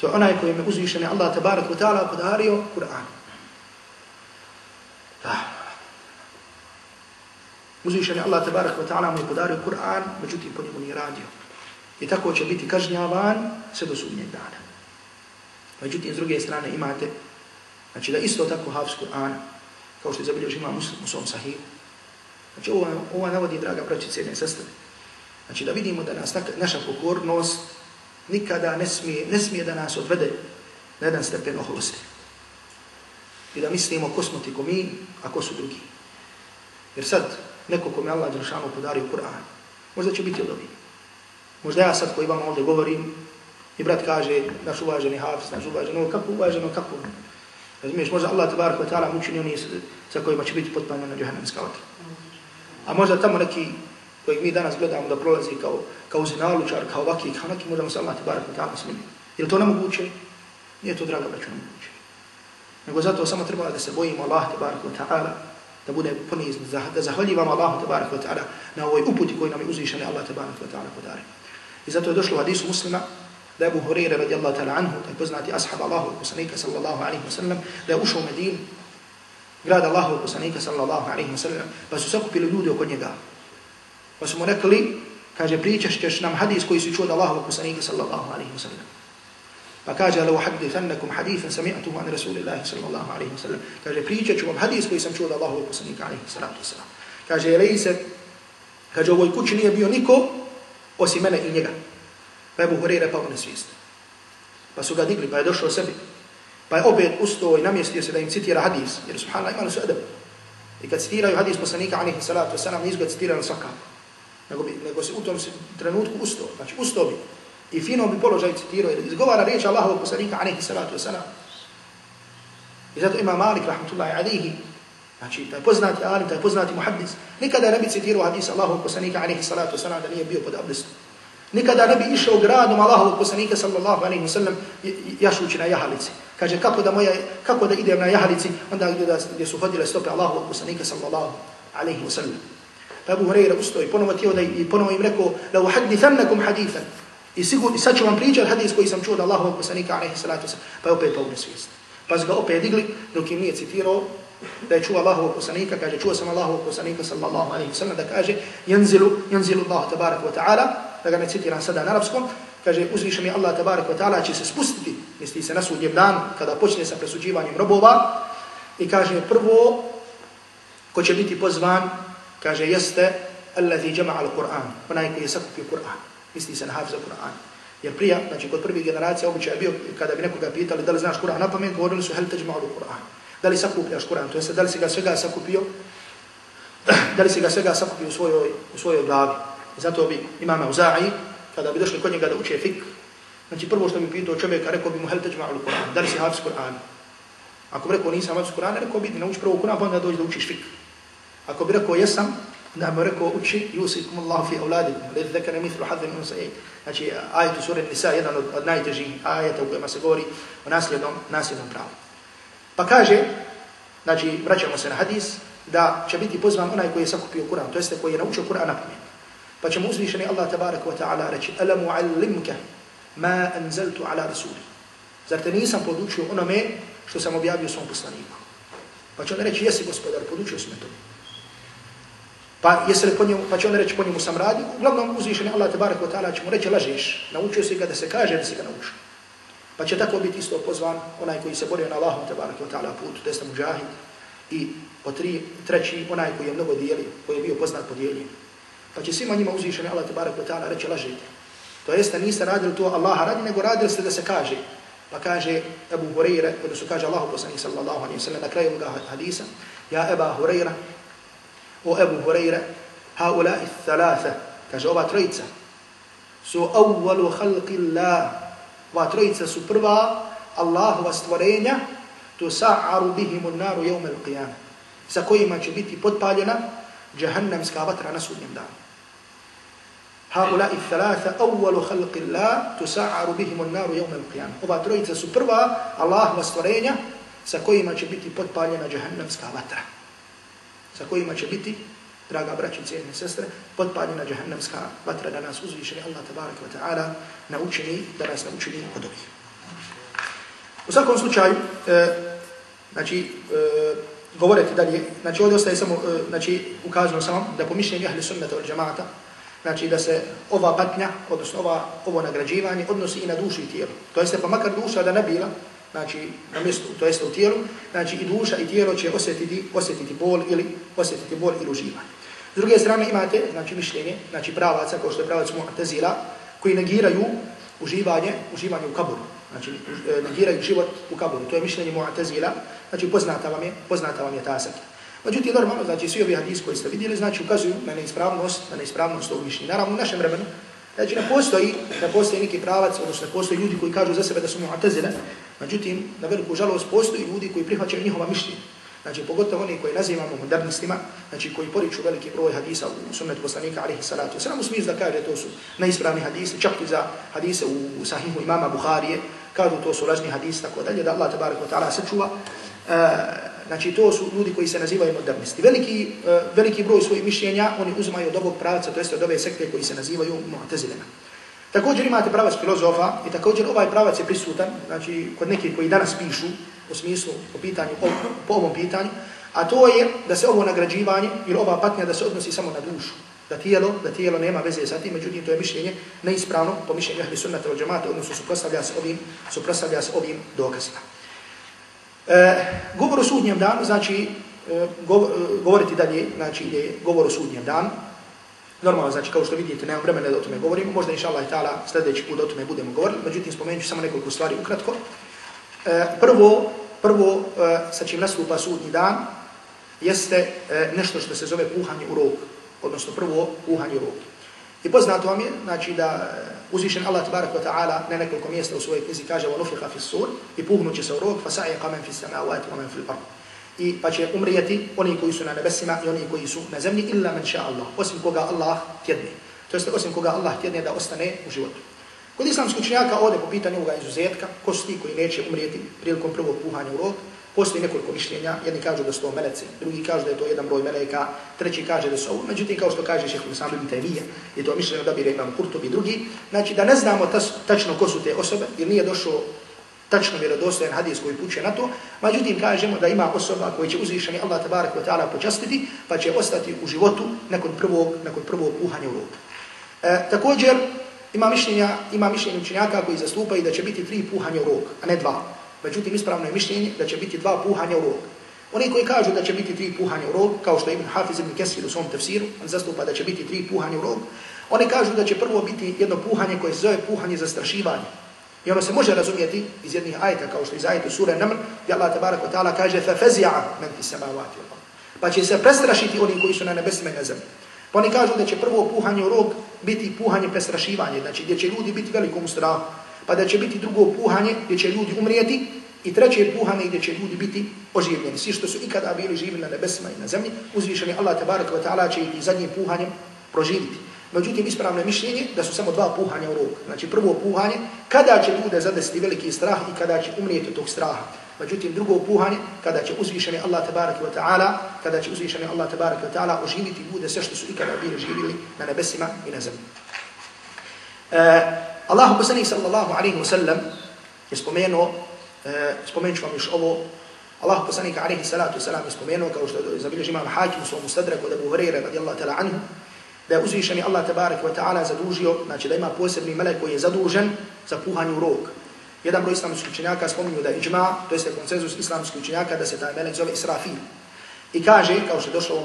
To je onaj koji je uzvišen Allah tabarak wa ta'ala podario Kur'an. Uzvišen je Allah tabarak wa ta'ala mu je podario Kur'an, međutim po njemu nije radio. I tako će biti kažnjavan sve do sudnjeg dana. Međutim, s druge strane imate, znači da isto tako hafz Kur'an, kao što je zabilježi ima muslim u svom sahiju. Znači ovo, ovo navodi, draga braći, cijene sestave. Znači da vidimo da nas tak, naša pokornost nikada ne smije, ne smije da nas odvede na jedan stepen oholosti. I da mislimo ko smo ti ko mi, a ko su drugi. Jer sad, neko kome Allah Đelšanu podario Kur'an, možda će biti od ovih. Možda ja sad koji vam ovdje govorim, i brat kaže, naš uvaženi hafiz, naš uvaženi, ovo kako uvaženo, kako? Razumiješ, možda Allah tabarak wa ta'ala mučini oni sa kojima će biti potpuno na džahannamska vatra. A možda tamo neki kojeg mi danas gledamo da prolazi kao, kao zinalučar, kao ovaki, kao neki, možemo se Allah te barak na ta'ala smili. Je li to nemoguće? Nije to, draga braću, nemoguće. Nego zato samo treba da se bojimo Allah te barak ta'ala, da bude ponizni, da zahvaljivamo Allah te barak na ta'ala na ovoj uputi koji nam je uzvišen Allah te barak ta'ala podari. I zato je došlo u hadisu muslima da je Abu Hurire radijallahu ta'ala anhu, da je poznati ashab Allahu kusanika sallallahu alaihi wa sallam, da je ušao u Medinu, grad Allahu kusanika sallallahu alaihi wa sallam, pa su sakupili ljudi oko njega. Pa su mu rekli, kaže, pričaš ćeš nam hadis koji su čuo od Allahu kusanika sallallahu alaihi wa sallam. Pa kaže, lau hadithannakum hadithan sami'atuhu an rasulillahi sallallahu alaihi wa sallam. Kaže, pričat ću vam hadis koji sam čuo od Allahu kusanika alaihi salatu wa sallam. Kaže, lejse, kaže, ovoj kući nije bio niko osim mene i njega. Pa je Abu Hurajra pao na svijest. Pa su ga digli, pa je došao sebi. Pa je opet ustao i namjestio se da im citira hadis. Jer subhanallah imali su edab. I kad citiraju hadis poslanika alaihi salatu wasalam, nisu ga citirali svakako. Nego, bi, nego se u tom trenutku ustao. Znači ustao bi. I fino bi položaj citirao. Jer izgovara riječ Allahovog poslanika alaihi salatu wasalam. I zato ima Malik, rahmatullahi alaihi, Znači, taj poznati alim, taj poznati muhaddis, nikada ne bi citirao hadis Allahovog poslanika, alaihi salatu wasalam, da nije bio pod abdestom. Nikada ne bi išao gradom Allahovog poslanika sallallahu alaihi wasallam, jašući na jahalici. Kaže, kako da, moja, kako da idem na jahalici, onda gdje, da, gdje su hodile stope Allahovog poslanika sallallahu alaihi wasallam. Pa Abu Hurajra ustao i ponovo tijelo da i ponovo im rekao, la uhadithannakum hadithan. I, sigur, I sad ću vam pričati hadis koji sam čuo od Allahovog poslanika alaihi salatu. Pa je opet pao svijest. Pa su ga opet digli, dok im nije citirao, da je čuo Allahovog poslanika, kaže, čuo sam Allahovog poslanika sallallahu alaihi wa da kaže, janzilu, janzilu Allah tabarak wa ta'ala, da ga ne citiram sada na arapskom, kaže uzvišeni Allah tabarak wa ta'ala će se spustiti, misli se na sudnjem danu, kada počne sa presuđivanjem robova, i kaže prvo, ko će biti pozvan, kaže jeste, allazi jama'a al-Qur'an, onaj koji je sakupio Kur'an, misli se na hafiza Kur'an. Jer prija, znači kod prvih generacija običaj je bio, kada bi nekoga pitali da li znaš Kur'an na pamet, govorili su hel teđma al-Qur'an. Da li sakupljaš Kur'an, to jeste da li si ga svega sakupio, da li si ga svega sakupio u svojoj, u svojoj glavi. Zato bi imam Auza'i, kada bi došli kod njega da uče fik, znači prvo što bi pitao čovjeka, rekao bi mu hel teđma ulu Kur'an, da li si hafiz Kur'an? Ako bi rekao nisam hafiz Kur'an, rekao bi nauči prvo Kur'an, pa onda dođi da učiš fik. Ako bi rekao jesam, da bi rekao uči, yusikum Allah fi auladikum, led zekane mithlu hadhe min usa'id. Znači, ajetu sura Nisa, jedan od, od najtežih ajeta u kojima se govori o nasljednom, nasljednom pravu. Pa kaže, znači, vraćamo se na hadis, da će biti pozvan onaj koji je sakupio Kur'an, to jeste koji je naučio Kur'an na pamet. Pa ćemo uzvišeni Allah tabarak wa ta'ala reći Alam u'allimka ma anzaltu ala rasuli. Zar te nisam podučio onome što sam objavio svom poslaniku? Pa će on reći, jesi gospodar, podučio si me to. Pa, jesi po njemu, pa će on reći, po njemu sam radio. Uglavnom uzvišeni Allah te barek ta'ala će mu reći, lažeš, naučio si ga da se kaže da si ga naučio. Pa će tako biti isto pozvan onaj koji se borio na Allahom te barek ta'ala putu, to jeste muđahid. I po tri, treći, onaj koji je mnogo dijelio, koji je bio poznat po dijeljenju. Pa će svima njima uzvišeni Allah te barek ta'ala reći lažete. To jeste niste radili to Allaha radi, nego radili ste da se kaže. Pa kaže Abu Hureyre, odnosno kaže Allahu poslanih sallallahu alaihi wa sallam na kraju ovoga hadisa, Ja Eba Hureyre, وابو هريرة هؤلاء الثلاثة كجواب تريتس سو أول خلق الله. وتريتس سو prva الله واستورينيا تسعر بهم النار يوم القيامة. سكوي ما تشبيتي بطالنا جهنم سكابتر أنا سودين دا هؤلاء الثلاثة أول خلق الله تسعر بهم النار يوم القيامة. وبتريتس سو prva الله واستورينيا سكويما تشبيتي بطالنا جهنم سكابتر. Sa kojima će biti, draga braći i cijene sestre, potpaljena džahannamska vatra da nas uzvišeni Allah tabarak wa ta'ala naučini, da nas naučini od ovih. U svakom slučaju, e, znači, e, govoriti dalje, znači ovdje ostaje samo, e, znači, ukazano samo da po mišljenju ahli sunnata od džamaata, znači da se ova patnja, odnosno ova, ovo nagrađivanje, odnosi i na dušu i tijelo. To jeste pa makar duša da ne bila, znači na mjestu, to jest u tijelu, znači i duša i tijelo će osjetiti, osjetiti bol ili osjetiti bol ili uživanje. S druge strane imate, znači mišljenje, znači pravaca, kao što je pravac Mu'tazila, koji negiraju uživanje, uživanje u kaburu. Znači e, negiraju život u kaburu. To je mišljenje Mu'tazila, znači poznata vam je, poznata vam je tasak. Međutim, normalno, znači, svi ovi hadis koji ste vidjeli, znači, ukazuju na neispravnost, na neispravnost ovog mišljenja. Naravno, u našem vremenu, znači, ne postoji, ne postoji neki pravac, odnosno, ne postoji ljudi koji kažu za sebe da su mu'tazile, međutim, na veliku žalost, postoji ljudi koji prihvaćaju njihova mišljenja. znači pogotovo oni koji nazivamo modernistima, znači koji poriču veliki broj hadisa u sunnetu poslanika alihi salatu. Sve nam u smislu da kaže to su neispravni hadise, čak i za hadise u sahihu imama Buharije, kažu to su lažni hadisi, tako dalje, da Allah tabarak wa ta'ala sačuva. E, znači to su ljudi koji se nazivaju modernisti. Veliki, e, veliki broj svojih mišljenja oni uzimaju od ovog pravca, to jeste od ove sekte koji se nazivaju mu'tazilima. Također imate pravac filozofa i također ovaj pravac je prisutan, znači kod nekih koji danas pišu u smislu po pitanju, po, po ovom pitanju, a to je da se ovo nagrađivanje ili ova patnja da se odnosi samo na dušu. Da tijelo, da tijelo nema veze sa tim, međutim to je mišljenje neispravno po mišljenju ahli sunnata od džamata, odnosno suprostavlja se ovim, suprostavlja se ovim dokazima. E, govor o sudnjem danu, znači e, e govoriti dalje, znači je govor o sudnjem danu, Normalno, znači, kao što vidite, nemam vremena da o tome govorimo, možda inša Allah i ta'ala sljedeći put o tome budemo govorili, međutim, spomenut ću samo nekoliko stvari ukratko. E, prvo, prvo e, sa čim nastupa sudnji dan, jeste e, nešto što se zove puhanje u rog, odnosno prvo puhanje u rog. I poznato vam je, znači, da e, uzvišen Allah tabarak wa ta'ala na nekoliko mjesta u svojoj knjizi kaže وَنُفِقَ فِي السُّورِ i puhnuće se u rog, فَسَعِيَ قَمَنْ فِي السَّمَاوَاتِ وَمَنْ فِي الْأَرْضِ i pa će umrijeti oni koji su na nebesima i oni koji su na zemlji illa man sha Allah osim koga Allah tjedne to jest osim koga Allah tjedne da ostane u životu. Kod islamskog učenjaka ovdje po pitanju ovoga izuzetka ko su ti koji neće umrijeti prilikom prvog puhanja u rod postoji nekoliko mišljenja jedni kažu da su to meleci drugi kažu da je to jedan broj meleka treći kaže da su ovo. Međutim kao što kaže šehr Islam ibn Taymiye je to mišljenje da bi rekao Kurtobi drugi znači da ne znamo tačno ko su te osobe jer nije došao tačno vjerodostojan hadis koji puče na to, međutim kažemo da ima osoba koji će uzvišeni Allah tabarak wa ta'ala počastiti, pa će ostati u životu nakon prvog, nakon prvog puhanja u rog. E, također, ima mišljenja, ima mišljenja učenjaka koji zastupaju da će biti tri puhanja u rok, a ne dva. Međutim, ispravno je mišljenje da će biti dva puhanja u rok. Oni koji kažu da će biti tri puhanja u rok, kao što je Ibn Hafiz ibn Kesir u svom tefsiru, on zastupa da će biti tri puhanja u rok, oni kažu da će prvo biti jedno puhanje koje se zove puhanje zastrašivanje. I ono se može razumijeti iz jednih ajta, kao što iz ajta sura Namr, gdje Allah tabarak wa ta'ala kaže فَفَزِعَ مَنْ فِي سَمَاوَاتِ Pa će se prestrašiti oni koji su na nebesima i na zemlji. Pa oni kažu da će prvo puhanje u rog biti puhanje prestrašivanje, znači gdje će ljudi biti velikom strahu. Pa da će biti drugo puhanje gdje će ljudi umrijeti i treće puhanje gdje će ljudi biti oživljeni. Svi što su ikada bili živili na nebesima i na zemlji, uzvišeni Allah tabarak wa ta'ala će ih zadnjim puhanjem proživiti. Međutim, ispravno je mišljenje da su samo dva puhanja u rog. Znači, prvo puhanje, kada će ljude zadesiti veliki strah i kada će umrijeti od tog straha. Međutim, drugo puhanje, kada će uzvišeni Allah tabarak wa ta'ala, kada će uzvišeni Allah tabarak wa ta'ala oživiti ljude sve što su ikada bili živili na nebesima i na zemlji. E, Allahu poslanik sallallahu alaihi wa sallam je spomenuo, e, spomenut ću vam još ovo, Allahu poslanik alaihi salatu wa sallam je spomenuo, kao što je zabilježi imam hakim u svom ustradraku da Abu Hureyre radijallahu ta'ala anhu, da je uzvišeni Allah tabarak wa ta'ala zadužio, znači da ima posebni melek koji je zadužen za puhanje u. Jedan broj islamskih učenjaka spominju da je iđma, to jeste konsenzus islamskih učenjaka, da se taj melek zove Israfil. I kaže, kao što je došlo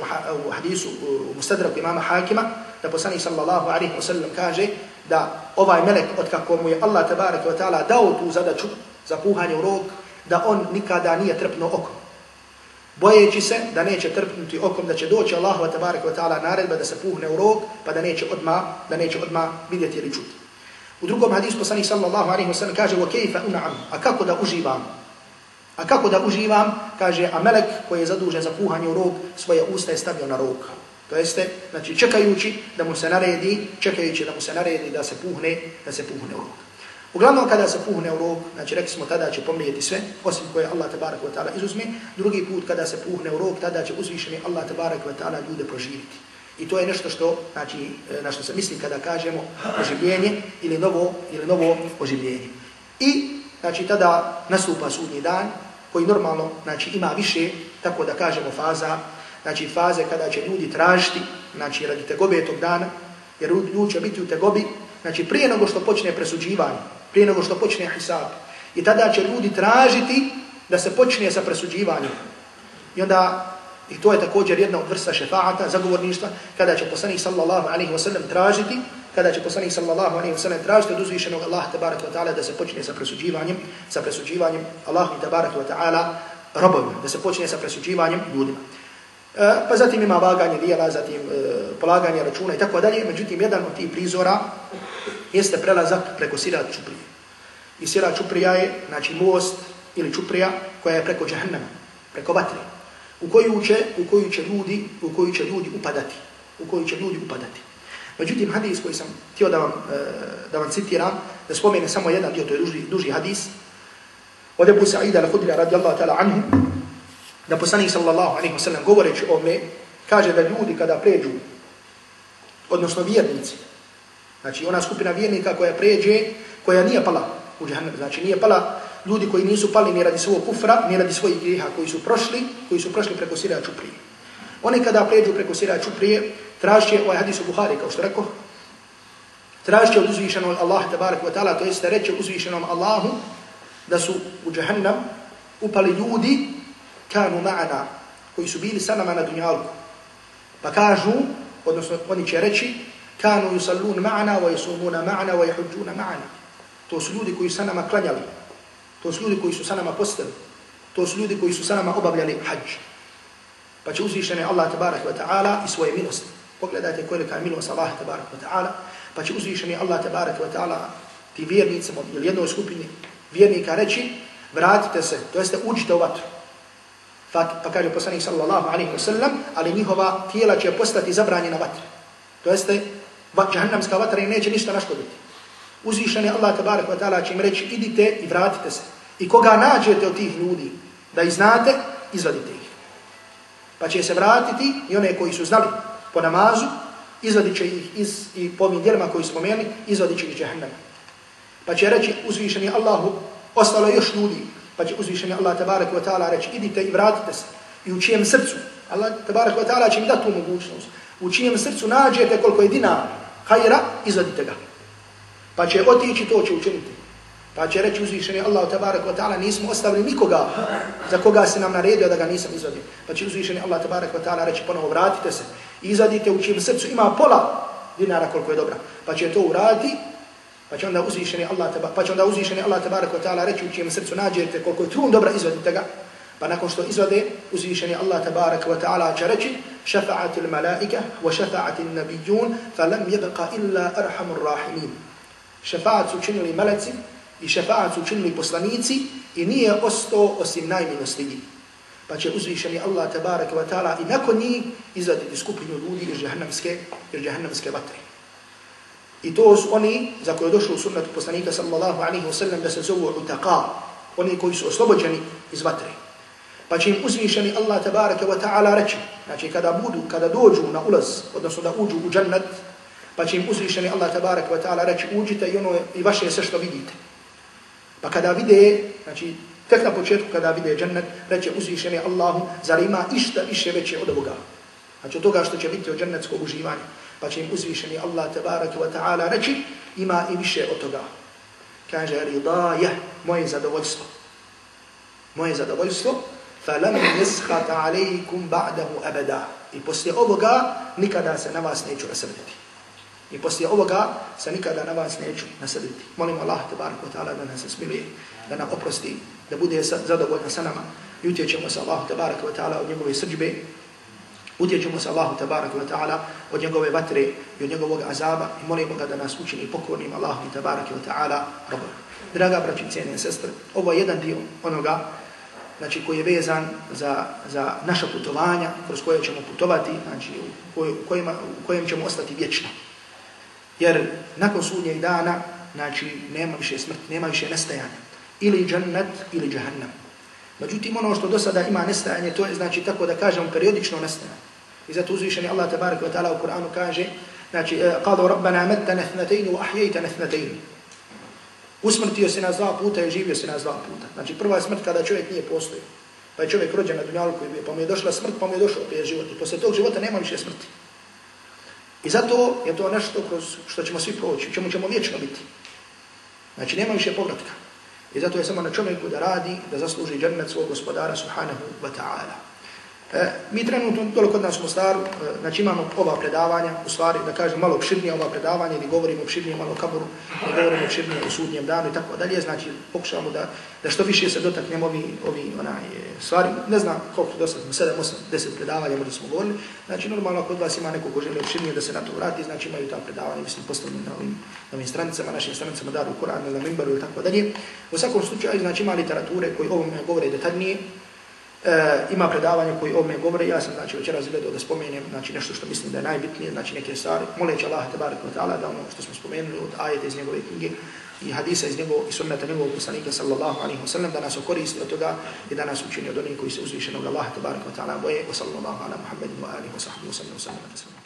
u hadisu, u mustadraku imama Hakima, da poslanik sallallahu alaihi wa sallam kaže da ovaj melek, od kako mu je Allah tabarak wa ta'ala dao tu zadaču za puhanje u da on nikada nije trpno oko bojeći se da neće trpnuti okom da će doći Allahu tabarak wa ta'ala naredba da se puhne u rog, pa da neće odma da neće odma vidjeti ili čuti. U drugom hadisu poslanik sallallahu alejhi ve sellem kaže: "Wa kayfa un'am?" A kako da uživam? A kako da uživam? Kaže: "A melek koji je zadužen za puhanje u rog, svoje usta je stavio na rog." To jeste, znači čekajući da mu se naredi, čekajući da mu se naredi da se puhne, da se puhne u rog. Uglavnom kada se puhne u rog, znači rekli smo tada će pomrijeti sve, osim koje Allah tabarak wa ta'ala izuzme, drugi put kada se puhne u rog, tada će uzvišeni Allah tabarak wa ta'ala ljude proživiti. I to je nešto što, znači, e, na što se misli kada kažemo oživljenje ili novo, ili novo oživljenje. I, znači, tada nastupa sudnji dan, koji normalno, znači, ima više, tako da kažemo, faza, znači, faze kada će ljudi tražiti, znači, radi tegobe tog dana, jer ljudi će biti u tegobi, znači, prije nego što počne presuđivanje, prije nego što počne hisab. I tada će ljudi tražiti da se počne sa presuđivanjem. I onda, i to je također jedna od vrsta šefaata, zagovorništva, kada će poslanik sallallahu alaihi wasallam tražiti, kada će poslanik sallallahu alaihi wasallam tražiti od uzvišenog Allaha tabaraka wa ta'ala da se počne sa presuđivanjem, sa presuđivanjem Allahu tabaraka wa ta'ala robovima, da se počne sa presuđivanjem ljudima. E, pa zatim ima vaganje dijela, zatim e, polaganje računa i tako dalje. Međutim, jedan od tih prizora jeste prelazak preko Sirat Čuprije. I sira Čuprija je, znači, most ili Čuprija koja je preko džahnama, preko vatre. u koju će, u koju će ljudi, u koju će ljudi upadati, u koju će ljudi upadati. Međutim, hadis koji sam htio da vam, e, da vam citiram, da spomene samo jedan dio, to je duži, duži hadis, od Ebu Sa'ida al-Hudrija radijallahu ta'ala anhu, da poslanik sallallahu alaihi wa sallam govoreći o me, kaže da ljudi kada pređu, odnosno vjernici, znači ona skupina vjernika koja pređe, koja nije pala u džahnem, znači nije pala ljudi koji nisu pali ni radi svog kufra, ni radi svojih griha, koji su prošli, koji su prošli preko sira čuprije. Oni kada pređu preko sira čuprije, tražće ovaj hadis u Buhari, kao što rekao, tražće od uzvišenog Allah, tabarak wa ta'ala, to jeste reće uzvišenom Allahu, da su u džahnem upali ljudi, kanu ma'ana, koji su bili sa nama na dunjalku. Pa kažu, odnosno oni će reći, kanu yusallun ma'ana, wa yasumuna ma'ana, wa yahuđuna ma'ana. To su ljudi koji su sa nama klanjali. To su ljudi koji su sa nama postali. To su ljudi koji su sa nama obavljali hađ. Pa će uzvišeni Allah tabarak wa ta'ala i svoje milosti. Pogledajte kolika je milost Allah tabarak wa ta'ala. Pa će uzvišeni Allah tabarak wa ta'ala ti vjernicima ili jednoj skupini vjernika reći vratite se, to jeste uđite u vatru. Pa, pa kaže poslanik sallallahu alaihi wa sallam, ali njihova tijela će postati zabranjena vatre. To jeste, džahannamska vatra im neće ništa naškoditi. Uzvišeni Allah tabarak wa ta'ala će im reći idite i vratite se. I koga nađete od tih ljudi da ih znate, izvadite ih. Pa će se vratiti i one koji su znali po namazu, izvadit će ih iz, i po ovim djelima koji spomeni, izvadit će ih džahannama. Pa će reći uzvišeni Allahu, ostalo još ljudi, pa će uzvišeni Allah tabarak wa ta'ala reći idite i vratite se. I u čijem srcu, Allah tabarak wa ta'ala će im dati tu mogućnost, u čijem srcu nađete koliko je dinara, hajra, izvadite ga. Pa će otići, to će učiniti. Pa će reći uzvišeni Allah tabarak wa ta'ala, nismo ostavili nikoga za koga se nam naredio da ga nisam izvadio. Pa će uzvišeni Allah tabarak wa ta'ala reći ponovo vratite se. Izvadite u čijem srcu ima pola dinara koliko je dobra. Pa će to uraditi, pa će onda uzvišeni Allah tabarak, pa će onda uzvišeni Allah tabarak wa ta'ala reći u čijem srcu nađete koliko je trun dobra, izvadite ga. Pa nakon što izvade, uzvišeni Allah tabarak wa ta'ala će reći šafa'atil malaika wa šafa'atil nabijun fa lam jebqa illa arhamur rahimin. Šafa'at su činili meleci i šefa'at su činili poslanici i nije ostao osim najmilostiviji. Pa će uzvišeni Allah tabaraka wa ta'ala i nakon njih izvaditi skupinu ljudi iz džahannamske, iz džahannamske vatre. I to su oni za koje je došlo u sunnetu poslanika sallallahu alaihi wa sallam da se zovu utaqa, oni koji su oslobođeni iz vatre. Pa će im uzvišeni Allah tabaraka wa ta'ala reći, znači kada budu, kada dođu na ulaz, odnosno da uđu u džennet, pa će im uzvišeni Allah tabaraka wa ta'ala reći, uđite i ono i vaše sve što vidite. Pa kada vide, znači, tek na početku kada vide džennet, reće uzvišeni Allahu, zar ima išta više veće od ovoga? Znači od toga što će biti od džennetskog uživanja. Pa će im uzvišeni Allah tabaraka wa ta'ala reći, ima i više od toga. Kaže, ridaje, moje zadovoljstvo. Moje zadovoljstvo, فَلَمْ يَسْخَتَ عَلَيْكُمْ بَعْدَهُ أَبَدًا I poslije ovoga nikada se na vas neću rasrditi. I poslije ovoga se nikada na vas neću nasaditi. Molim Allah, tabaraka wa ta'ala, da nas smiluje, da nam oprosti, da bude zadovoljna sa nama. I utječemo se Allah, tabaraka wa ta'ala, od njegove srđbe. Utječemo se Allah, tabaraka wa ta'ala, od njegove vatre i od njegovog azaba. I molimo ga da nas učini pokornim Allah, tabaraka wa ta'ala, robu. Draga braći, cijene sestre, ovo je jedan dio onoga znači koji je vezan za, za naša putovanja, kroz koje ćemo putovati, znači u, kojima, u kojem ćemo ostati vječno. Jer nakon sudnjeg dana, znači, nema više smrti, nema više nestajanja. Ili džannet, ili džahannam. Međutim, ono što do sada ima nestajanje, to je, znači, tako da kažemo, periodično nestajanje. I zato uzvišeni Allah, tabarak wa ta'ala, u Kur'anu kaže, znači, قَالُوا رَبَّنَا مَدَّ نَثْنَتَيْنُ وَأَحْيَيْتَ نَثْنَتَيْنُ Usmrtio se nas dva puta i živio se nas dva puta. Znači, prva je smrt kada čovjek nije postojio. Pa je čovjek rođen na dunjalku i bio, pa mu je došla smrt, pa mu je došao opet život. I posle tog života nema više smrti. I zato je to nešto kroz što ćemo svi proći, u čemu ćemo vječno biti. Znači, nema više povratka. I zato je samo na čovjeku da radi, da zasluži džennet svog gospodara, subhanahu wa ta'ala. E, mi trenutno dole kod nas u Mostaru, e, znači imamo ova predavanja, u stvari da kažem malo opširnije ova predavanja, ili govorimo opširnije malo o kaburu, ili govorimo opširnije o sudnjem danu i tako dalje, znači pokušavamo da, da što više se dotaknemo ovi, ovi onaj, stvari, ne znam koliko do sad, 7, 8, 10 predavanja možda smo govorili, znači normalno kod vas ima neko ko želi opširnije da se na to vrati, znači imaju ta predavanja, mislim, postavljeni na ovim, na ovim stranicama, našim stranicama, daru Koran, na Mimbaru i tako dalje. U svakom slučaju, znači ima literature koji ovome govore detaljnije, E, ima predavanje koji o govore, ja sam znači večeras gledao da spomenem znači nešto što mislim da je najbitnije, znači neke stvari. Moleći Allah te barek wa ta'ala da ono što smo spomenuli od ajete iz njegove knjige i hadisa iz njegov, i sunnata njegovog poslanika sallallahu alaihi wa sallam da nas okoristi od toga i da nas učini od onih koji se uzvišenog Allah te barek wa ta'ala boje wa sallallahu ala Muhammedin wa alihi wa sahbihi wa sallam wa sallam.